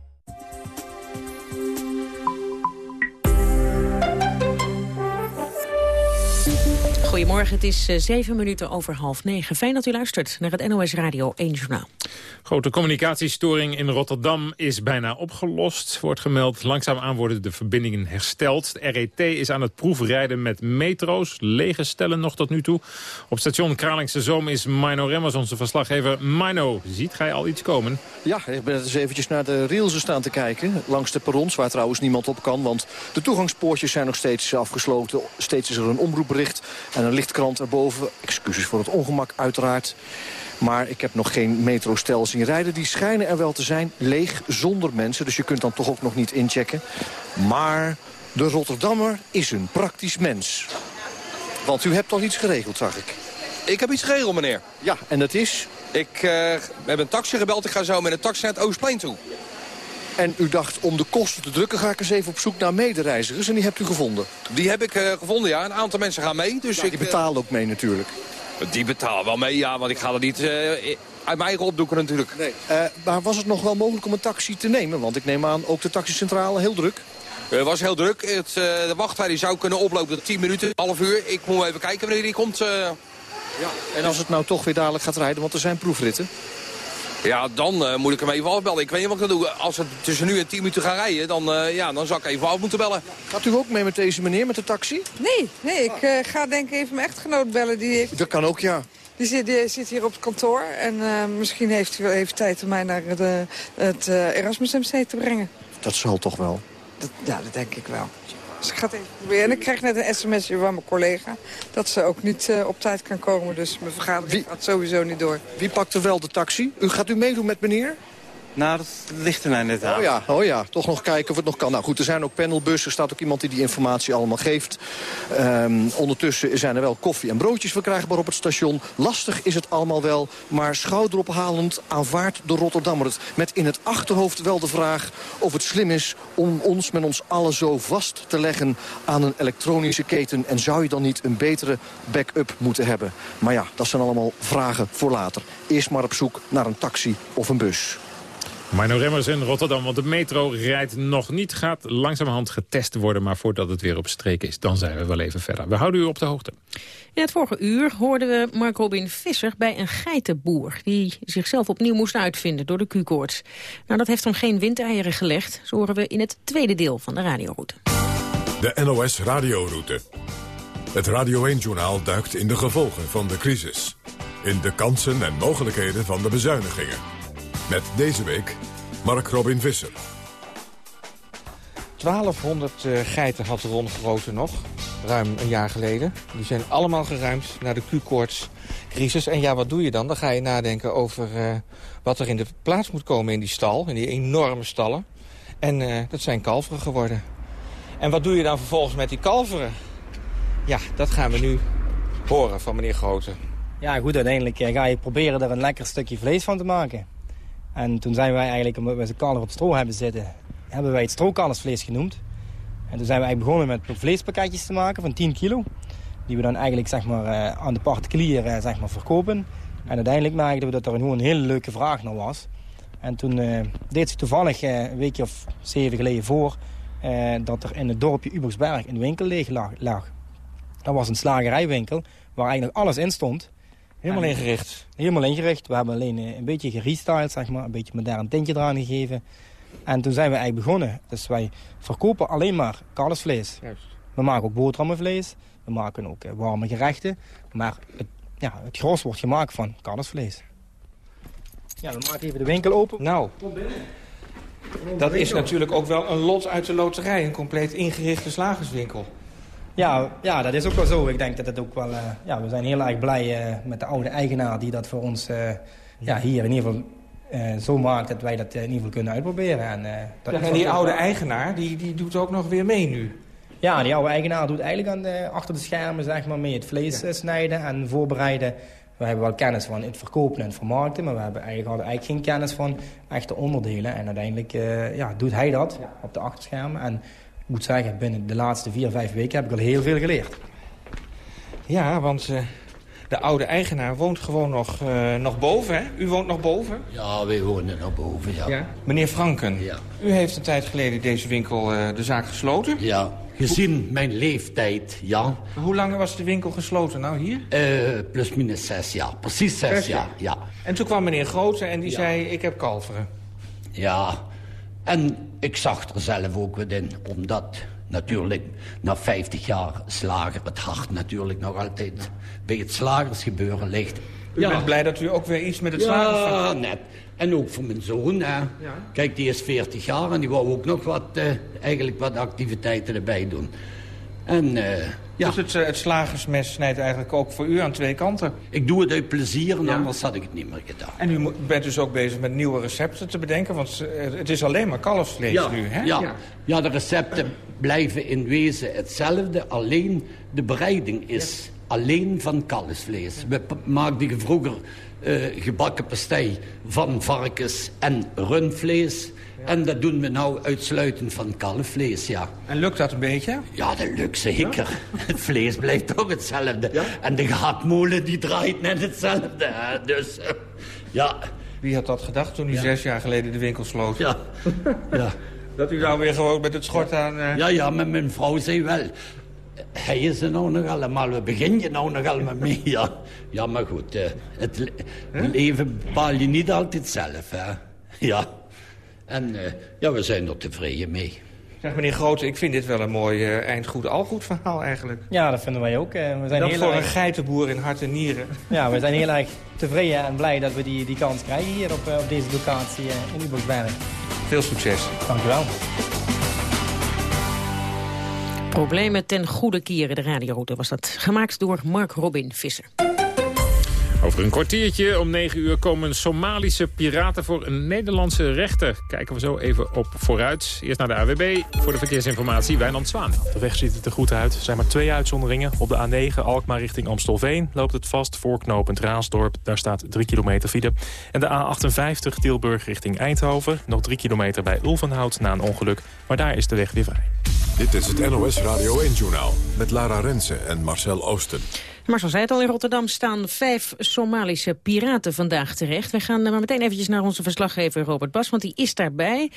Goedemorgen, het is uh, zeven minuten over half negen. Fijn dat u luistert naar het NOS Radio 1 Journaal. Grote communicatiestoring in Rotterdam is bijna opgelost, wordt gemeld. Langzaamaan worden de verbindingen hersteld. De RET is aan het proefrijden met metro's. Lege stellen nog tot nu toe. Op station Kralingse Zoom is Mino Remmers, onze verslaggever. Mino, ziet gij al iets komen? Ja, ik ben eens eventjes naar de rails staan te kijken. Langs de perrons, waar trouwens niemand op kan. Want de toegangspoortjes zijn nog steeds afgesloten. Steeds is er een omroepbericht en een lichtkrant erboven. Excuses voor het ongemak uiteraard. Maar ik heb nog geen metrostel zien rijden. Die schijnen er wel te zijn, leeg, zonder mensen. Dus je kunt dan toch ook nog niet inchecken. Maar de Rotterdammer is een praktisch mens. Want u hebt al iets geregeld, zag ik. Ik heb iets geregeld, meneer. Ja, en dat is? Ik uh, heb een taxi gebeld. Ik ga zo met een taxi naar het Oostplein toe. En u dacht, om de kosten te drukken ga ik eens even op zoek naar medereizigers. En die hebt u gevonden? Die heb ik uh, gevonden, ja. Een aantal mensen gaan mee. Dus ja, ik die betalen ook mee natuurlijk. Die betalen wel mee, ja. Want ik ga er niet uh, uit mijn eigen opdoeken natuurlijk. Nee. Uh, maar was het nog wel mogelijk om een taxi te nemen? Want ik neem aan, ook de taxicentrale heel druk. Het was heel druk. Het, de wachttijd die zou kunnen oplopen tot 10 minuten, half uur. Ik moet even kijken wanneer die komt. Ja. En als het nou toch weer dadelijk gaat rijden, want er zijn proefritten. Ja, dan uh, moet ik hem even afbellen. Ik weet niet wat ik ga doen. Als het tussen nu en 10 minuten gaat rijden, dan, uh, ja, dan zou ik even af moeten bellen. Gaat u ook mee met deze meneer, met de taxi? Nee, nee ik uh, ga denk ik even mijn echtgenoot bellen. Die heeft... Dat kan ook, ja. Die zit, die zit hier op het kantoor en misschien heeft hij wel even tijd om mij naar de, het Erasmus MC te brengen. Dat zal toch wel? Dat, ja, dat denk ik wel. Dus ik ga het even proberen. En ik krijg net een sms'je van mijn collega... dat ze ook niet uh, op tijd kan komen. Dus mijn vergadering Wie? gaat sowieso niet door. Wie pakt er wel de taxi? U gaat u meedoen met meneer? Nou, dat ligt er net aan. Oh ja, oh ja, toch nog kijken of het nog kan. Nou goed, er zijn ook panelbussen. Er staat ook iemand die die informatie allemaal geeft. Um, ondertussen zijn er wel koffie en broodjes verkrijgbaar op het station. Lastig is het allemaal wel, maar schouderophalend aanvaardt de Rotterdammer het. Met in het achterhoofd wel de vraag of het slim is om ons met ons allen zo vast te leggen aan een elektronische keten. En zou je dan niet een betere backup moeten hebben? Maar ja, dat zijn allemaal vragen voor later. Eerst maar op zoek naar een taxi of een bus. Marno Remmers in Rotterdam, want de metro rijdt nog niet. Gaat langzamerhand getest worden, maar voordat het weer op streek is... dan zijn we wel even verder. We houden u op de hoogte. In het vorige uur hoorden we Mark Robin Visser bij een geitenboer... die zichzelf opnieuw moest uitvinden door de Q-koorts. Nou, dat heeft hem geen windeieren gelegd. Zo horen we in het tweede deel van de radioroute. De NOS Radioroute. Het Radio 1-journaal duikt in de gevolgen van de crisis. In de kansen en mogelijkheden van de bezuinigingen. Met deze week Mark Robin Visser. 1200 uh, eh, geiten had Ron Grote nog, ruim een jaar geleden. Die zijn allemaal geruimd naar de Q-koorts-crisis. En ja, wat doe je dan? Dan ga je nadenken over uh, wat er in de plaats moet komen in die stal. In die enorme stallen. En uh, dat zijn kalveren geworden. En wat doe je dan vervolgens met die kalveren? Ja, dat gaan we nu horen van meneer Grote. Ja, goed, uiteindelijk ga je proberen er een lekker stukje vlees van te maken. En toen zijn wij eigenlijk, omdat we ze kalver op stro hebben zitten, hebben wij het strookalfsvlees genoemd. En toen zijn we eigenlijk begonnen met vleespakketjes te maken van 10 kilo. Die we dan eigenlijk zeg maar, uh, aan de particulier uh, zeg maar, verkopen. En uiteindelijk merkten we dat er een, een hele leuke vraag naar was. En toen uh, deed ze toevallig een weekje of zeven geleden voor... dat er in het dorpje Ubersberg een winkel leeg lag. Dat was een slagerijwinkel waar eigenlijk alles in stond. Helemaal ingericht? Helemaal ingericht. We hebben alleen eh, een beetje gerestyled, zeg maar. Een beetje modern tintje eraan gegeven. En toen zijn we eigenlijk begonnen. Dus wij verkopen alleen maar kalfsvlees. Juist. We maken ook boterhammenvlees. We maken ook eh, warme gerechten. Maar het, ja, het gros wordt gemaakt van kalfsvlees. Ja, we maken even de winkel open. Nou, Kom binnen. dat is natuurlijk ook wel een lot uit de loterij. Een compleet ingerichte slagerswinkel. Ja, ja, dat is ook wel zo. Ik denk dat het ook wel... Uh, ja, we zijn heel erg blij uh, met de oude eigenaar die dat voor ons uh, ja, hier in ieder geval zo maakt dat wij dat in ieder geval kunnen uitproberen. En, dat ja, en die oude eigenaar, die, die doet ook nog weer mee nu? Ja, die oude eigenaar doet eigenlijk aan de, achter de schermen zeg maar, mee het vlees snijden en voorbereiden. We hebben wel kennis van het verkopen en het vermarkten, maar we hebben eigenlijk, hadden eigenlijk geen kennis van echte onderdelen. En uiteindelijk ja, doet hij dat op de achterschermen. En ik moet zeggen, binnen de laatste vier, vijf weken heb ik al heel veel geleerd. Ja, want uh, de oude eigenaar woont gewoon nog, uh, nog boven, hè? U woont nog boven? Ja, wij wonen nog boven, ja. ja. Meneer Franken, ja. u heeft een tijd geleden deze winkel uh, de zaak gesloten? Ja, gezien mijn leeftijd, ja. Hoe lang was de winkel gesloten nou hier? plus minus zes jaar, precies zes, zes jaar, ja. En toen kwam meneer Grote en die zei, ik heb kalveren. Ja, en ik zag er zelf ook wat in, omdat natuurlijk na 50 jaar slager het hart natuurlijk nog altijd bij het slagersgebeuren ligt. U ja. bent blij dat u ook weer iets met het ja, net. En ook voor mijn zoon. Hè. Ja. Kijk, die is 40 jaar en die wou ook nog wat, uh, eigenlijk wat activiteiten erbij doen. En uh, ja. Dus het, eh, het, slagersmes snijdt eigenlijk ook voor u aan twee kanten? Ik doe het uit plezier en anders had ik het niet meer gedaan. En u bent dus ook bezig met nieuwe recepten te bedenken? Want eh, het is alleen maar kalfsvlees nu, hè? Ja. ja, de recepten blijven in wezen hetzelfde. Alleen de bereiding is alleen van kalfsvlees. We maakten vroeger uh, gebakken pastei van varkens en rundvlees... En dat doen we nou uitsluitend van kalfvlees, ja. En lukt dat een beetje? Ja, dat lukt zeker. Het vlees blijft toch hetzelfde. En de gaatmolen die draait net hetzelfde. Dus, uh, ja. Wie had dat gedacht toen u zes jaar geleden de winkel sloot? Ja. ja. Dat u nou weer gewoon met het schort aan... Uh... Ja, ja, maar mijn vrouw zei wel... Hij is er nou nog allemaal, we beginnen je nou nog allemaal mee, ja. Ja, maar goed, uh, het, het leven bepaal je niet altijd zelf, hè. Ja. En uh, ja, we zijn er tevreden mee. Zeg meneer Grote, ik vind dit wel een mooi uh, eindgoed algoed verhaal eigenlijk. Ja, dat vinden wij ook. Uh, we zijn heel voor erg... een geitenboer in hart en nieren. Ja, we zijn heel erg tevreden en blij dat we die, die kans krijgen hier op, op deze locatie in Ubersberg. Veel succes. Dank u wel. Problemen ten goede kieren, de radioroute was dat. Gemaakt door Mark Robin Visser. Over een kwartiertje om 9 uur komen Somalische piraten voor een Nederlandse rechter. Kijken we zo even op vooruit. Eerst naar de AWB voor de verkeersinformatie, Wijnand Zwaan. De weg ziet er goed uit. Er zijn maar twee uitzonderingen. Op de A9 Alkmaar richting Amstelveen loopt het vast voor knooppunt Raasdorp. Daar staat 3 kilometer file. En de A58 Tilburg richting Eindhoven. Nog 3 kilometer bij Ulvenhout na een ongeluk. Maar daar is de weg weer vrij. Dit is het NOS Radio 1-journaal met Lara Rensen en Marcel Oosten. Marcel zei het al, in Rotterdam staan vijf Somalische piraten vandaag terecht. We gaan maar meteen eventjes naar onze verslaggever Robert Bas, want die is daarbij.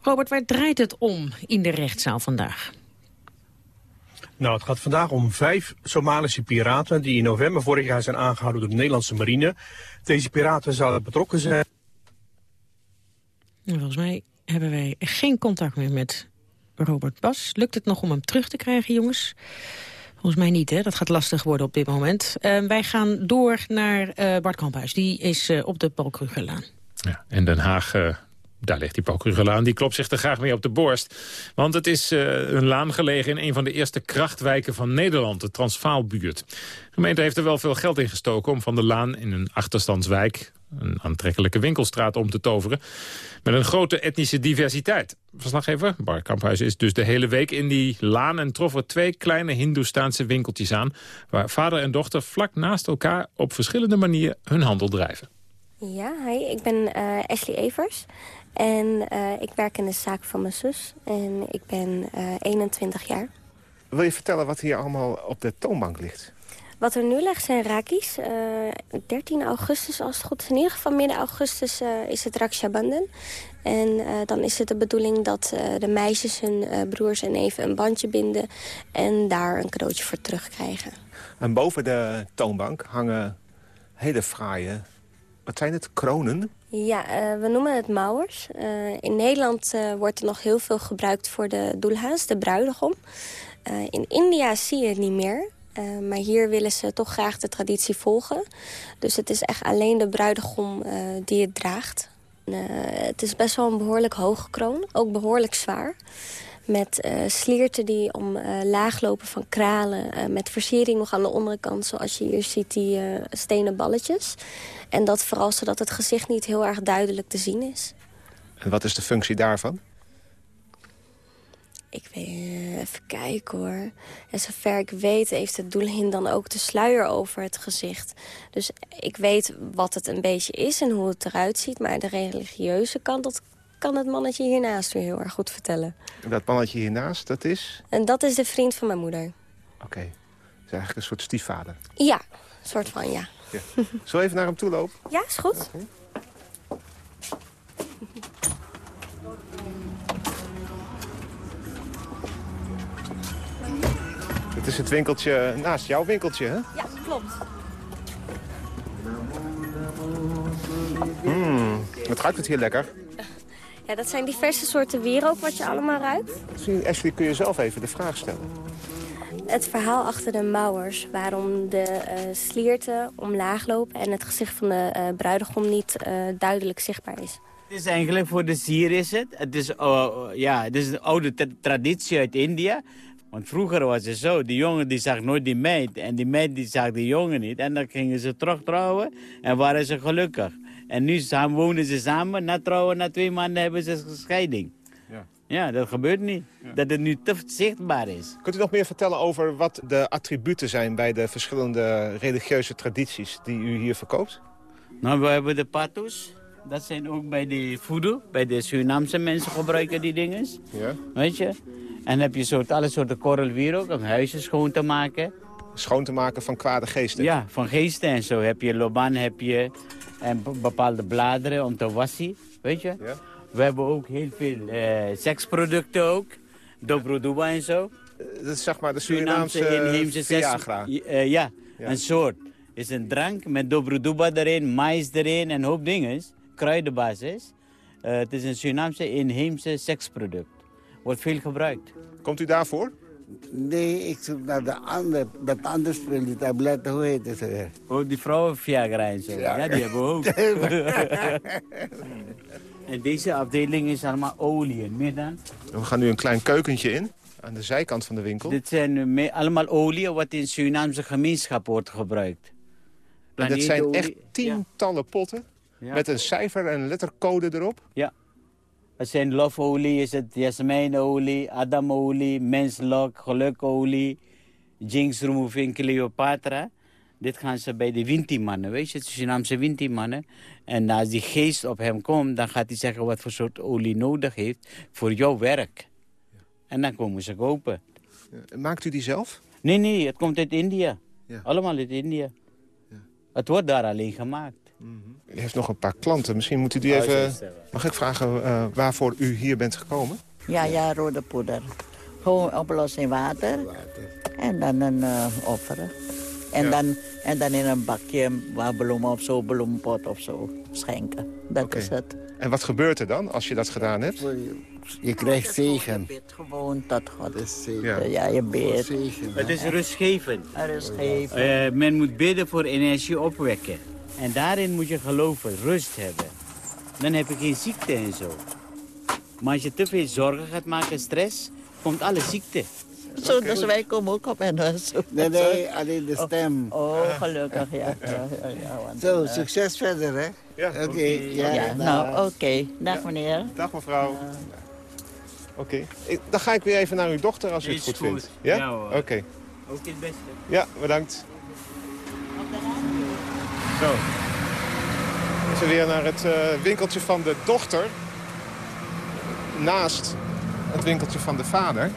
Robert, waar draait het om in de rechtszaal vandaag? Nou, het gaat vandaag om vijf Somalische piraten die in november vorig jaar zijn aangehouden door de Nederlandse marine. Deze piraten zouden betrokken zijn. volgens mij hebben wij geen contact meer met Robert Bas. Lukt het nog om hem terug te krijgen, jongens? Volgens mij niet, hè? dat gaat lastig worden op dit moment. Uh, wij gaan door naar uh, Bart Kamphuis. Die is uh, op de Paul. Ja, in Den Haag daar ligt die Paul die klopt zich er graag mee op de borst. Want het is een laan gelegen in een van de eerste krachtwijken van Nederland, de Transvaalbuurt. De gemeente heeft er wel veel geld in gestoken om van de laan in een achterstandswijk een aantrekkelijke winkelstraat om te toveren. Met een grote etnische diversiteit. Verslaggever Bar Kamphuis is dus de hele week in die laan... en trof er twee kleine Hindoestaanse winkeltjes aan... waar vader en dochter vlak naast elkaar op verschillende manieren hun handel drijven. Ja, hi, ik ben uh, Ashley Evers. En uh, ik werk in de zaak van mijn zus. En ik ben uh, 21 jaar. Wil je vertellen wat hier allemaal op de toonbank ligt? Wat er nu ligt zijn rakies. Uh, 13 augustus, als het goed is. In ieder geval midden augustus uh, is het Rakshabandhan. En uh, dan is het de bedoeling dat de meisjes hun broers en neven een bandje binden... en daar een cadeautje voor terugkrijgen. En boven de toonbank hangen hele fraaie... Wat zijn het? Kronen? Ja, we noemen het mouwers. in Nederland wordt er nog heel veel gebruikt voor de doelhaas, de bruidegom. in India zie je het niet meer. Uh, maar hier willen ze toch graag de traditie volgen. Dus het is echt alleen de bruidegom uh, die het draagt. Uh, het is best wel een behoorlijk hoge kroon. Ook behoorlijk zwaar. Met slierten die om laag lopen van kralen. met versiering nog aan de onderkant. Zoals je hier ziet, die stenen balletjes. En dat vooral zodat het gezicht niet heel erg duidelijk te zien is. En wat is de functie daarvan? Ik weet, even kijken hoor. En zover ik weet heeft het doelhin dan ook de sluier over het gezicht. Dus ik weet wat het een beetje is en hoe het eruit ziet. Maar de religieuze kant, dat kan het mannetje hiernaast weer heel erg goed vertellen. En dat mannetje hiernaast, dat is? En dat is de vriend van mijn moeder. Oké. Okay. is eigenlijk een soort stiefvader. Ja, een soort van, ja. ja. Zullen we even naar hem toe lopen? Ja, is goed. Okay. Het is het winkeltje naast jouw winkeltje, hè? Ja, klopt. Mmm, wat ruikt het hier lekker? Ja, dat zijn diverse soorten wierook wat je allemaal ruikt. Misschien, Ashley, kun je zelf even de vraag stellen. Het verhaal achter de mouwers, waarom de uh, slierten omlaag lopen... en het gezicht van de uh, bruidegom niet uh, duidelijk zichtbaar is. Het is eigenlijk voor de sier is het. Het is, ja, het is een oude traditie uit India. Want vroeger was het zo, die jongen die zag nooit die meid. En die meid die zag die jongen niet. En dan gingen ze terugtrouwen en waren ze gelukkig. En nu samen, wonen ze samen. Na trouwen, na twee maanden hebben ze scheiding. Ja. ja, dat gebeurt niet. Dat het nu te zichtbaar is. Kunt u nog meer vertellen over wat de attributen zijn... bij de verschillende religieuze tradities die u hier verkoopt? Nou, we hebben de patos. Dat zijn ook bij de voodoo. Bij de Surinaamse mensen gebruiken die dingen. Ja. Weet je? En heb je soort, alle soorten korrelwier ook, om huizen schoon te maken. Schoon te maken van kwade geesten? Ja, van geesten en zo. Heb je loban, heb je en bepaalde bladeren om te wassen, weet je. Ja. We hebben ook heel veel uh, seksproducten ook. Dobroduba en zo. Uh, dat is zeg maar de Surinaamse, Surinaamse inheemse Viagra. Uh, ja, ja, een soort. is een drank met dobroduba erin, mais erin en hoop dingen. Kruidenbasis. het is een Surinaamse inheemse seksproduct wordt veel gebruikt. Komt u daarvoor? Nee, ik zoek naar de andere, dat andere spul, die tabletten, hoe heet het weer? Oh, die vrouwen Viagra en zo. Ja, ja die hebben we ook. en deze afdeling is allemaal olie. Meer dan? We gaan nu een klein keukentje in. Aan de zijkant van de winkel? Dit zijn allemaal olie wat in Surinaamse gemeenschap wordt gebruikt. En dat zijn echt tientallen potten Ja. met een cijfer en een lettercode erop. Ja. Het zijn lofolie, is het jasmijnolie, adamolie, menslok, gelukolie, jinx removing Cleopatra. Dit gaan ze bij de Winti-mannen, weet je, de Surinaamse Winti-mannen. En als die geest op hem komt, dan gaat hij zeggen wat voor soort olie nodig heeft voor jouw werk. En dan komen ze kopen. Maakt u die zelf? Nee, nee, het komt uit India. Ja. Allemaal uit India. Het wordt daar alleen gemaakt. U heeft nog een paar klanten. Misschien moet u die even... Mag ik vragen eh, waarvoor u hier bent gekomen? Ja, ja, rode poeder. Gewoon oplossen in water. En dan een eh offeren. En, Ja. dan, en dan in een bakje waar bloemen of zo, bloempot of zo schenken. Dat is het. En wat gebeurt er dan als je dat gedaan hebt? Je krijgt zegen. Je bidt gewoon tot God. Ja. Ja, je bidt. Het is rustgevend. Rustgevend. Eh, men moet bidden voor energie opwekken. En daarin moet je geloven, rust hebben. Dan heb je geen ziekte en zo. Maar als je te veel zorgen gaat maken, stress, komt alle ziekte. Zo, dus wij komen ook op en dan zo. Nee, nee, alleen de stem. Oh, oh, gelukkig, ja. ja, ja, ja, want, Zo, eh, succes verder, hè? Ja. Oké, ja. Nou, oké. Dag, meneer. Dag mevrouw. Oké. Ik- Dan ga ik weer even naar uw dochter als u het goed, goed. vindt. Ja? Oké. Ook het beste. Ja, bedankt. Zo. Even weer naar het eh, winkeltje van de dochter. Naast het winkeltje van de vader.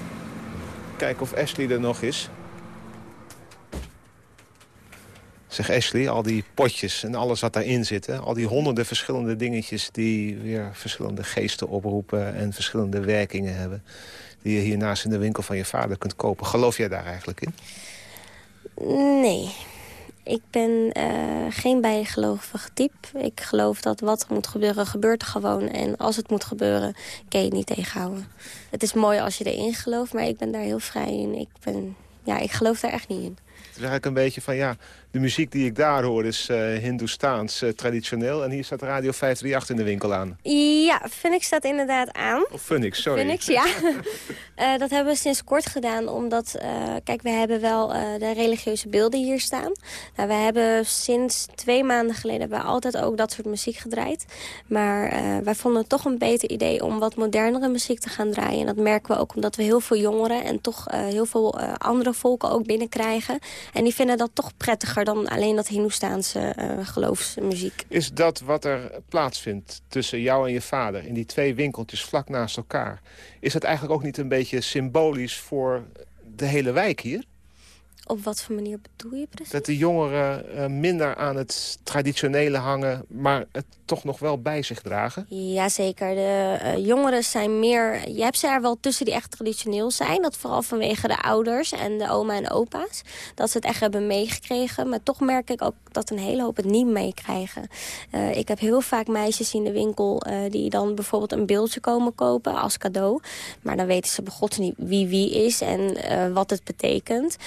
Kijken of Ashley er nog is. Zeg Ashley, al die potjes en alles wat daarin zit. Hè? Al die honderden verschillende dingetjes die weer verschillende geesten oproepen... en verschillende werkingen hebben. Die je hiernaast in de winkel van je vader kunt kopen. Geloof jij daar eigenlijk in? Nee. Ik ben eh, geen bijgelovig type. Ik geloof dat wat er moet gebeuren, gebeurt gewoon. En als het moet gebeuren, kan je het niet tegenhouden. Het is mooi als je erin gelooft, maar ik ben daar heel vrij in. Ik, ben, ja, ik geloof daar echt niet in. Het is eigenlijk een beetje van, ja, de muziek die ik daar hoor is eh Hindoestaans, eh, traditioneel. En hier staat Radio 538 in de winkel aan. Ja, Phoenix staat inderdaad aan. Of Phoenix, sorry. Phoenix, ja. Eh, dat hebben we sinds kort gedaan, omdat... kijk, we hebben wel de religieuze beelden hier staan. Nou, we hebben sinds twee maanden geleden hebben we altijd ook dat soort muziek gedraaid. Maar wij vonden het toch een beter idee om wat modernere muziek te gaan draaien. En dat merken we ook omdat we heel veel jongeren en toch heel veel andere volken ook binnenkrijgen. En die vinden dat toch prettiger dan alleen dat Hindoestaanse eh, geloofsmuziek. Is dat wat er plaatsvindt tussen jou en je vader... in die twee winkeltjes vlak naast elkaar... is dat eigenlijk ook niet een beetje symbolisch voor de hele wijk hier? Op wat voor manier bedoel je precies? Dat de jongeren eh, minder aan het traditionele hangen... maar het toch nog wel bij zich dragen? Jazeker, de eh, jongeren zijn meer... Je hebt ze er wel tussen die echt traditioneel zijn. Dat vooral vanwege de ouders en de oma en opa's. Dat ze het echt hebben meegekregen. Maar toch merk ik ook dat een hele hoop het niet meekrijgen. Eh, ik heb heel vaak meisjes in de winkel... die dan bijvoorbeeld een beeldje komen kopen als cadeau. Maar dan weten ze begot niet wie wie is en wat het betekent.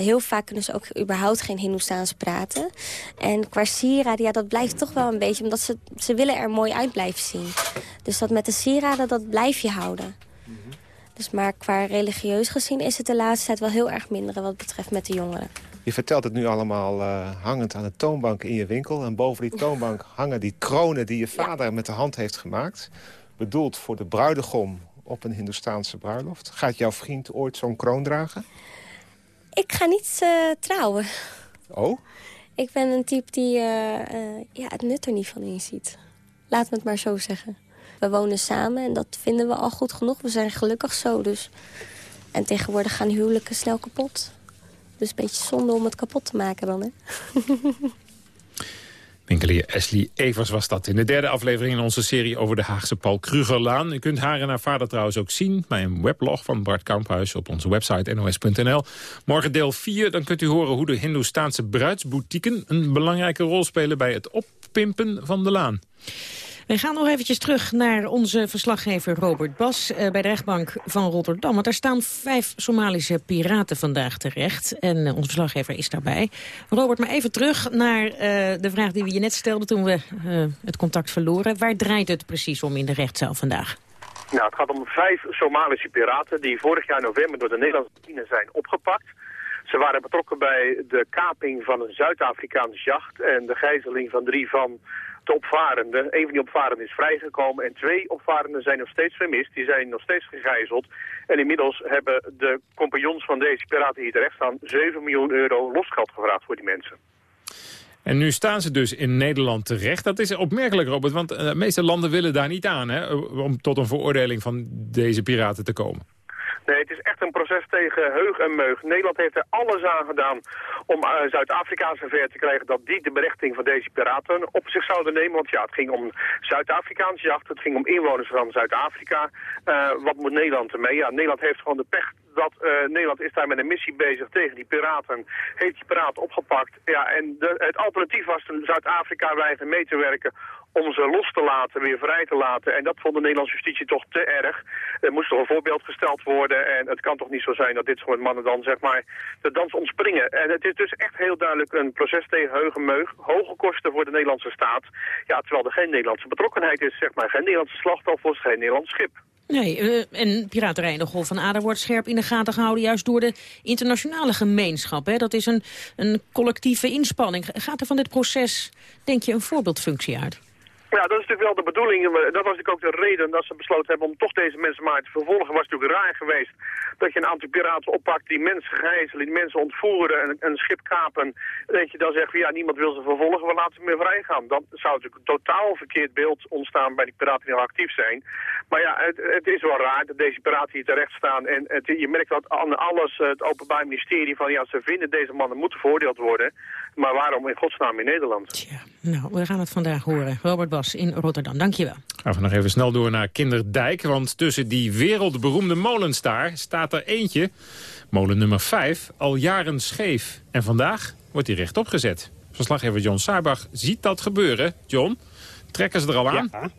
Eh, heel vaak kunnen ze ook überhaupt geen Hindoestaans praten. En qua sieraden, ja, dat blijft toch wel een beetje... omdat ze, ze willen er mooi uit blijven zien. Dus dat met de sieraden, dat blijf je houden. Dus maar qua religieus gezien is het de laatste tijd wel heel erg minder... wat betreft met de jongeren. Je vertelt het nu allemaal eh, hangend aan de toonbank in je winkel. En boven die toonbank hangen die kronen die je vader met de hand heeft gemaakt. Bedoeld voor de bruidegom op een Hindoestaanse bruiloft. Gaat jouw vriend ooit zo'n kroon dragen? Ik ga niet eh, trouwen. Oh? Ik ben een type die eh, eh, ja, het nut er niet van inziet. Laat me het maar zo zeggen. We wonen samen en dat vinden we al goed genoeg. We zijn gelukkig zo, dus... En tegenwoordig gaan huwelijken snel kapot. Dus een beetje zonde om het kapot te maken dan, hè? Winkelier Ashley Evers was dat in de derde aflevering in onze serie over de Haagse Paul Krugerlaan. U kunt haar en haar vader trouwens ook zien bij een weblog van Bart Kamphuis op onze website nos.nl. Morgen deel 4, dan kunt u horen hoe de Hindoestaanse bruidsboutieken een belangrijke rol spelen bij het oppimpen van de laan. We gaan nog eventjes terug naar onze verslaggever Robert Bas eh, bij de rechtbank van Rotterdam. Want daar staan vijf Somalische piraten vandaag terecht. En eh, onze verslaggever is daarbij. Robert, maar even terug naar eh, de vraag die we je net stelden toen we het contact verloren. Waar draait het precies om in de rechtszaal vandaag? Nou, het gaat om vijf Somalische piraten die vorig jaar november door de Nederlandse marine zijn opgepakt. Ze waren betrokken bij de kaping van een Zuid-Afrikaans jacht en de gijzeling van drie van de opvarenden. Een van die opvarenden is vrijgekomen en twee opvarenden zijn nog steeds vermist. Die zijn nog steeds gegijzeld. En inmiddels hebben de compagnons van deze piraten hier terecht staan 7 miljoen euro losgeld gevraagd voor die mensen. En nu staan ze dus in Nederland terecht. Dat is opmerkelijk, Robert, want eh, de meeste landen willen daar niet aan... Hè, om tot een veroordeling van deze piraten te komen. Nee, het is echt een proces tegen heug en meug. Nederland heeft er alles aan gedaan om uh, Zuid-Afrika zover te krijgen dat die de berechting van deze piraten op zich zouden nemen. Want ja, het ging om Zuid-Afrikaanse jacht, het ging om inwoners van Zuid-Afrika. Uh, wat moet Nederland ermee? Ja, Nederland heeft gewoon de pech dat uh, Nederland is daar met een missie bezig tegen die piraten. Heeft die piraten opgepakt. Ja, en de, het alternatief was Zuid-Afrika mee te werken om ze los te laten, weer vrij te laten. En dat vond de Nederlandse justitie toch te erg. Er moest toch een voorbeeld gesteld worden. En het kan toch niet zo zijn dat dit soort mannen dan, zeg maar, de dans ontspringen. En het is dus echt heel duidelijk een proces tegen heugenmeug. Hoge kosten voor de Nederlandse staat. Ja, terwijl er geen Nederlandse betrokkenheid is, zeg maar. Geen Nederlandse slachtoffers, geen Nederlands schip. Nee, uh, en piraterij in de Golf van Aden wordt scherp in de gaten gehouden... juist door de internationale gemeenschap. Hè? Dat is een, een collectieve inspanning. Gaat er van dit proces, denk je, een voorbeeldfunctie uit? Ja, dat is natuurlijk wel de bedoeling. Dat was natuurlijk ook de reden dat ze besloten hebben om toch deze mensen maar te vervolgen. was natuurlijk raar geweest dat je een aantal piraten oppakt die mensen gijzelen, die mensen ontvoeren en een schip kapen. En dat je dan zegt, ja, niemand wil ze vervolgen, we laten ze meer vrij gaan. Dan zou natuurlijk een totaal verkeerd beeld ontstaan bij die piraten die al actief zijn. Maar ja, het, het is wel raar dat deze piraten hier terecht staan. En je merkt dat aan alles het Openbaar Ministerie van, ja, ze vinden deze mannen moeten veroordeeld worden. Maar waarom in godsnaam in Nederland? Nou, we gaan het vandaag horen. Robert In Rotterdam, dankjewel. Gaan we nog even snel door naar Kinderdijk. Want tussen die wereldberoemde molens daar staat er eentje, molen nummer 5, al jaren scheef. En vandaag wordt die rechtop gezet. Verslaggever John Saarbach ziet dat gebeuren. John, trekken ze er al aan? Ja.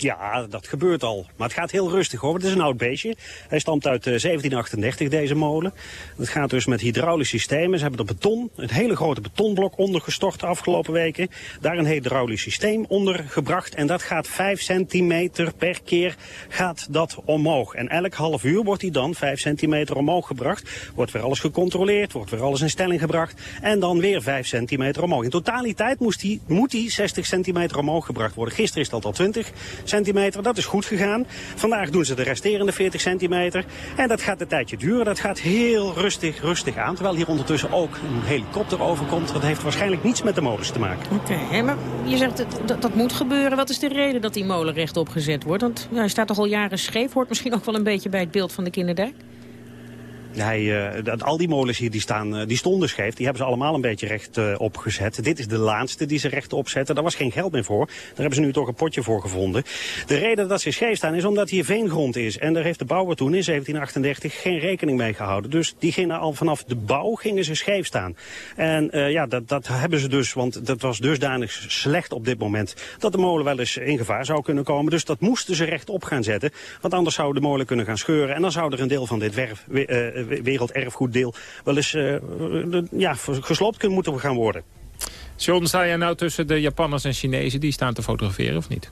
Ja, dat gebeurt al. Maar het gaat heel rustig hoor. Het is een oud beestje. Hij stamt uit 1738, deze molen. Het gaat dus met hydraulisch systemen. Ze hebben er beton, een hele grote betonblok ondergestort de afgelopen weken. Daar een hydraulisch systeem onder gebracht. En dat gaat 5 centimeter per keer gaat dat omhoog. En elk half uur wordt hij dan 5 centimeter omhoog gebracht. Wordt weer alles gecontroleerd, wordt weer alles in stelling gebracht. En dan weer 5 centimeter omhoog. In totaliteit moest hij, moet hij 60 centimeter omhoog gebracht worden. Gisteren is dat al 20 centimeter. Dat is goed gegaan. Vandaag doen ze de resterende 40 centimeter. En dat gaat een tijdje duren. Dat gaat heel rustig, rustig aan. Terwijl hier ondertussen ook een helikopter overkomt. Dat heeft waarschijnlijk niets met de molens te maken. Oké, maar je zegt dat, dat moet gebeuren. Wat is de reden dat die molen rechtop gezet wordt? Want hij staat toch al jaren scheef. Hoort misschien ook wel een beetje bij het beeld van de kinderdijk? Hij, dat, al die molens hier die, staan, uh, die stonden scheef. Die hebben ze allemaal een beetje recht uh, opgezet. Dit is de laatste die ze recht opzetten. Daar was geen geld meer voor. Daar hebben ze nu toch een potje voor gevonden. De reden dat ze scheef staan is omdat hier veengrond is. En daar heeft de bouwer toen in 1738 geen rekening mee gehouden. Dus die gingen al vanaf de bouw gingen ze scheef staan. En ja, dat, dat hebben ze dus, want dat was dusdanig slecht op dit moment... dat de molen wel eens in gevaar zou kunnen komen. Dus dat moesten ze rechtop gaan zetten. Want anders zou de molen kunnen gaan scheuren. En dan zou er een deel van dit werf werelderfgoeddeel wel eens uh, ja, gesloopt kunnen moeten gaan worden. John, sta jij nou tussen de Japanners en Chinezen die staan te fotograferen of niet?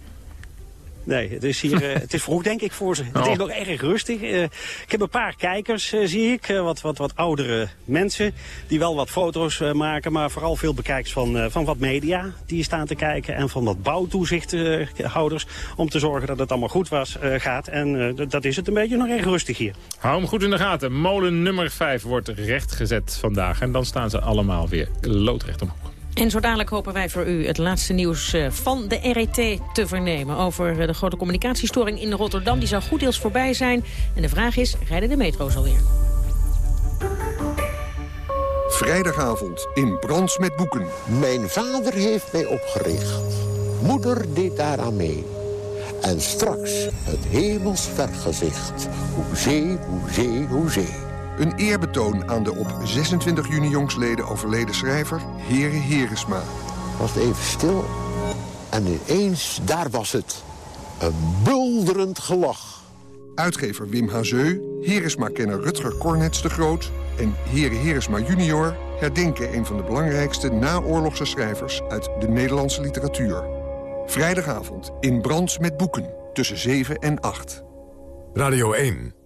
Nee, het is hier, uh, het is vroeg denk ik voor ze. Het is oh. nog erg rustig. Uh, ik heb een paar kijkers, uh, zie ik. wat, wat, wat oudere mensen die wel wat foto's maken. Maar vooral veel bekijkers van, van wat media die staan te kijken. En van wat bouwtoezichthouders. om te zorgen dat het allemaal goed was, gaat. En dat is het een beetje nog erg rustig hier. Hou hem goed in de gaten. Molen nummer 5 wordt rechtgezet vandaag. En dan staan ze allemaal weer loodrecht omhoog. En zo dadelijk hopen wij voor u het laatste nieuws eh, van de RET te vernemen... over eh, de grote communicatiestoring in Rotterdam. Die zou goed deels voorbij zijn. En de vraag is, rijden de metro's alweer? Vrijdagavond in Brands met Boeken. Mijn vader heeft mij opgericht. Moeder deed daaraan mee. En straks het hemels vergezicht. Hoezee, hoezee, hoezee. Een eerbetoon aan de op 26 juni jongsleden overleden schrijver Here Heresma. Was het even stil en ineens, daar was het. Een bulderend gelach. Uitgever Wim Hazeu, Heresma-kenner Rutger Cornets de Groot... en Here Heresma junior herdenken een van de belangrijkste naoorlogse schrijvers... uit de Nederlandse literatuur. Vrijdagavond in Brands met Boeken, tussen 7 en 8. Radio 1.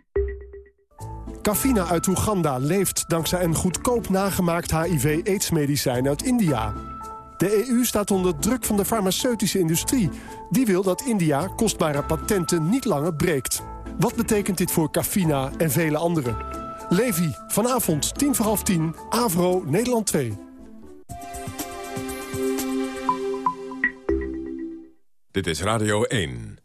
Kafina uit Oeganda leeft dankzij een goedkoop nagemaakt HIV-AIDS-medicijn uit India. De EU staat onder druk van de farmaceutische industrie. Die wil dat India kostbare patenten niet langer breekt. Wat betekent dit voor Kafina en vele anderen? Levi, vanavond tien voor half tien, Avro, Nederland 2. Dit is Radio 1.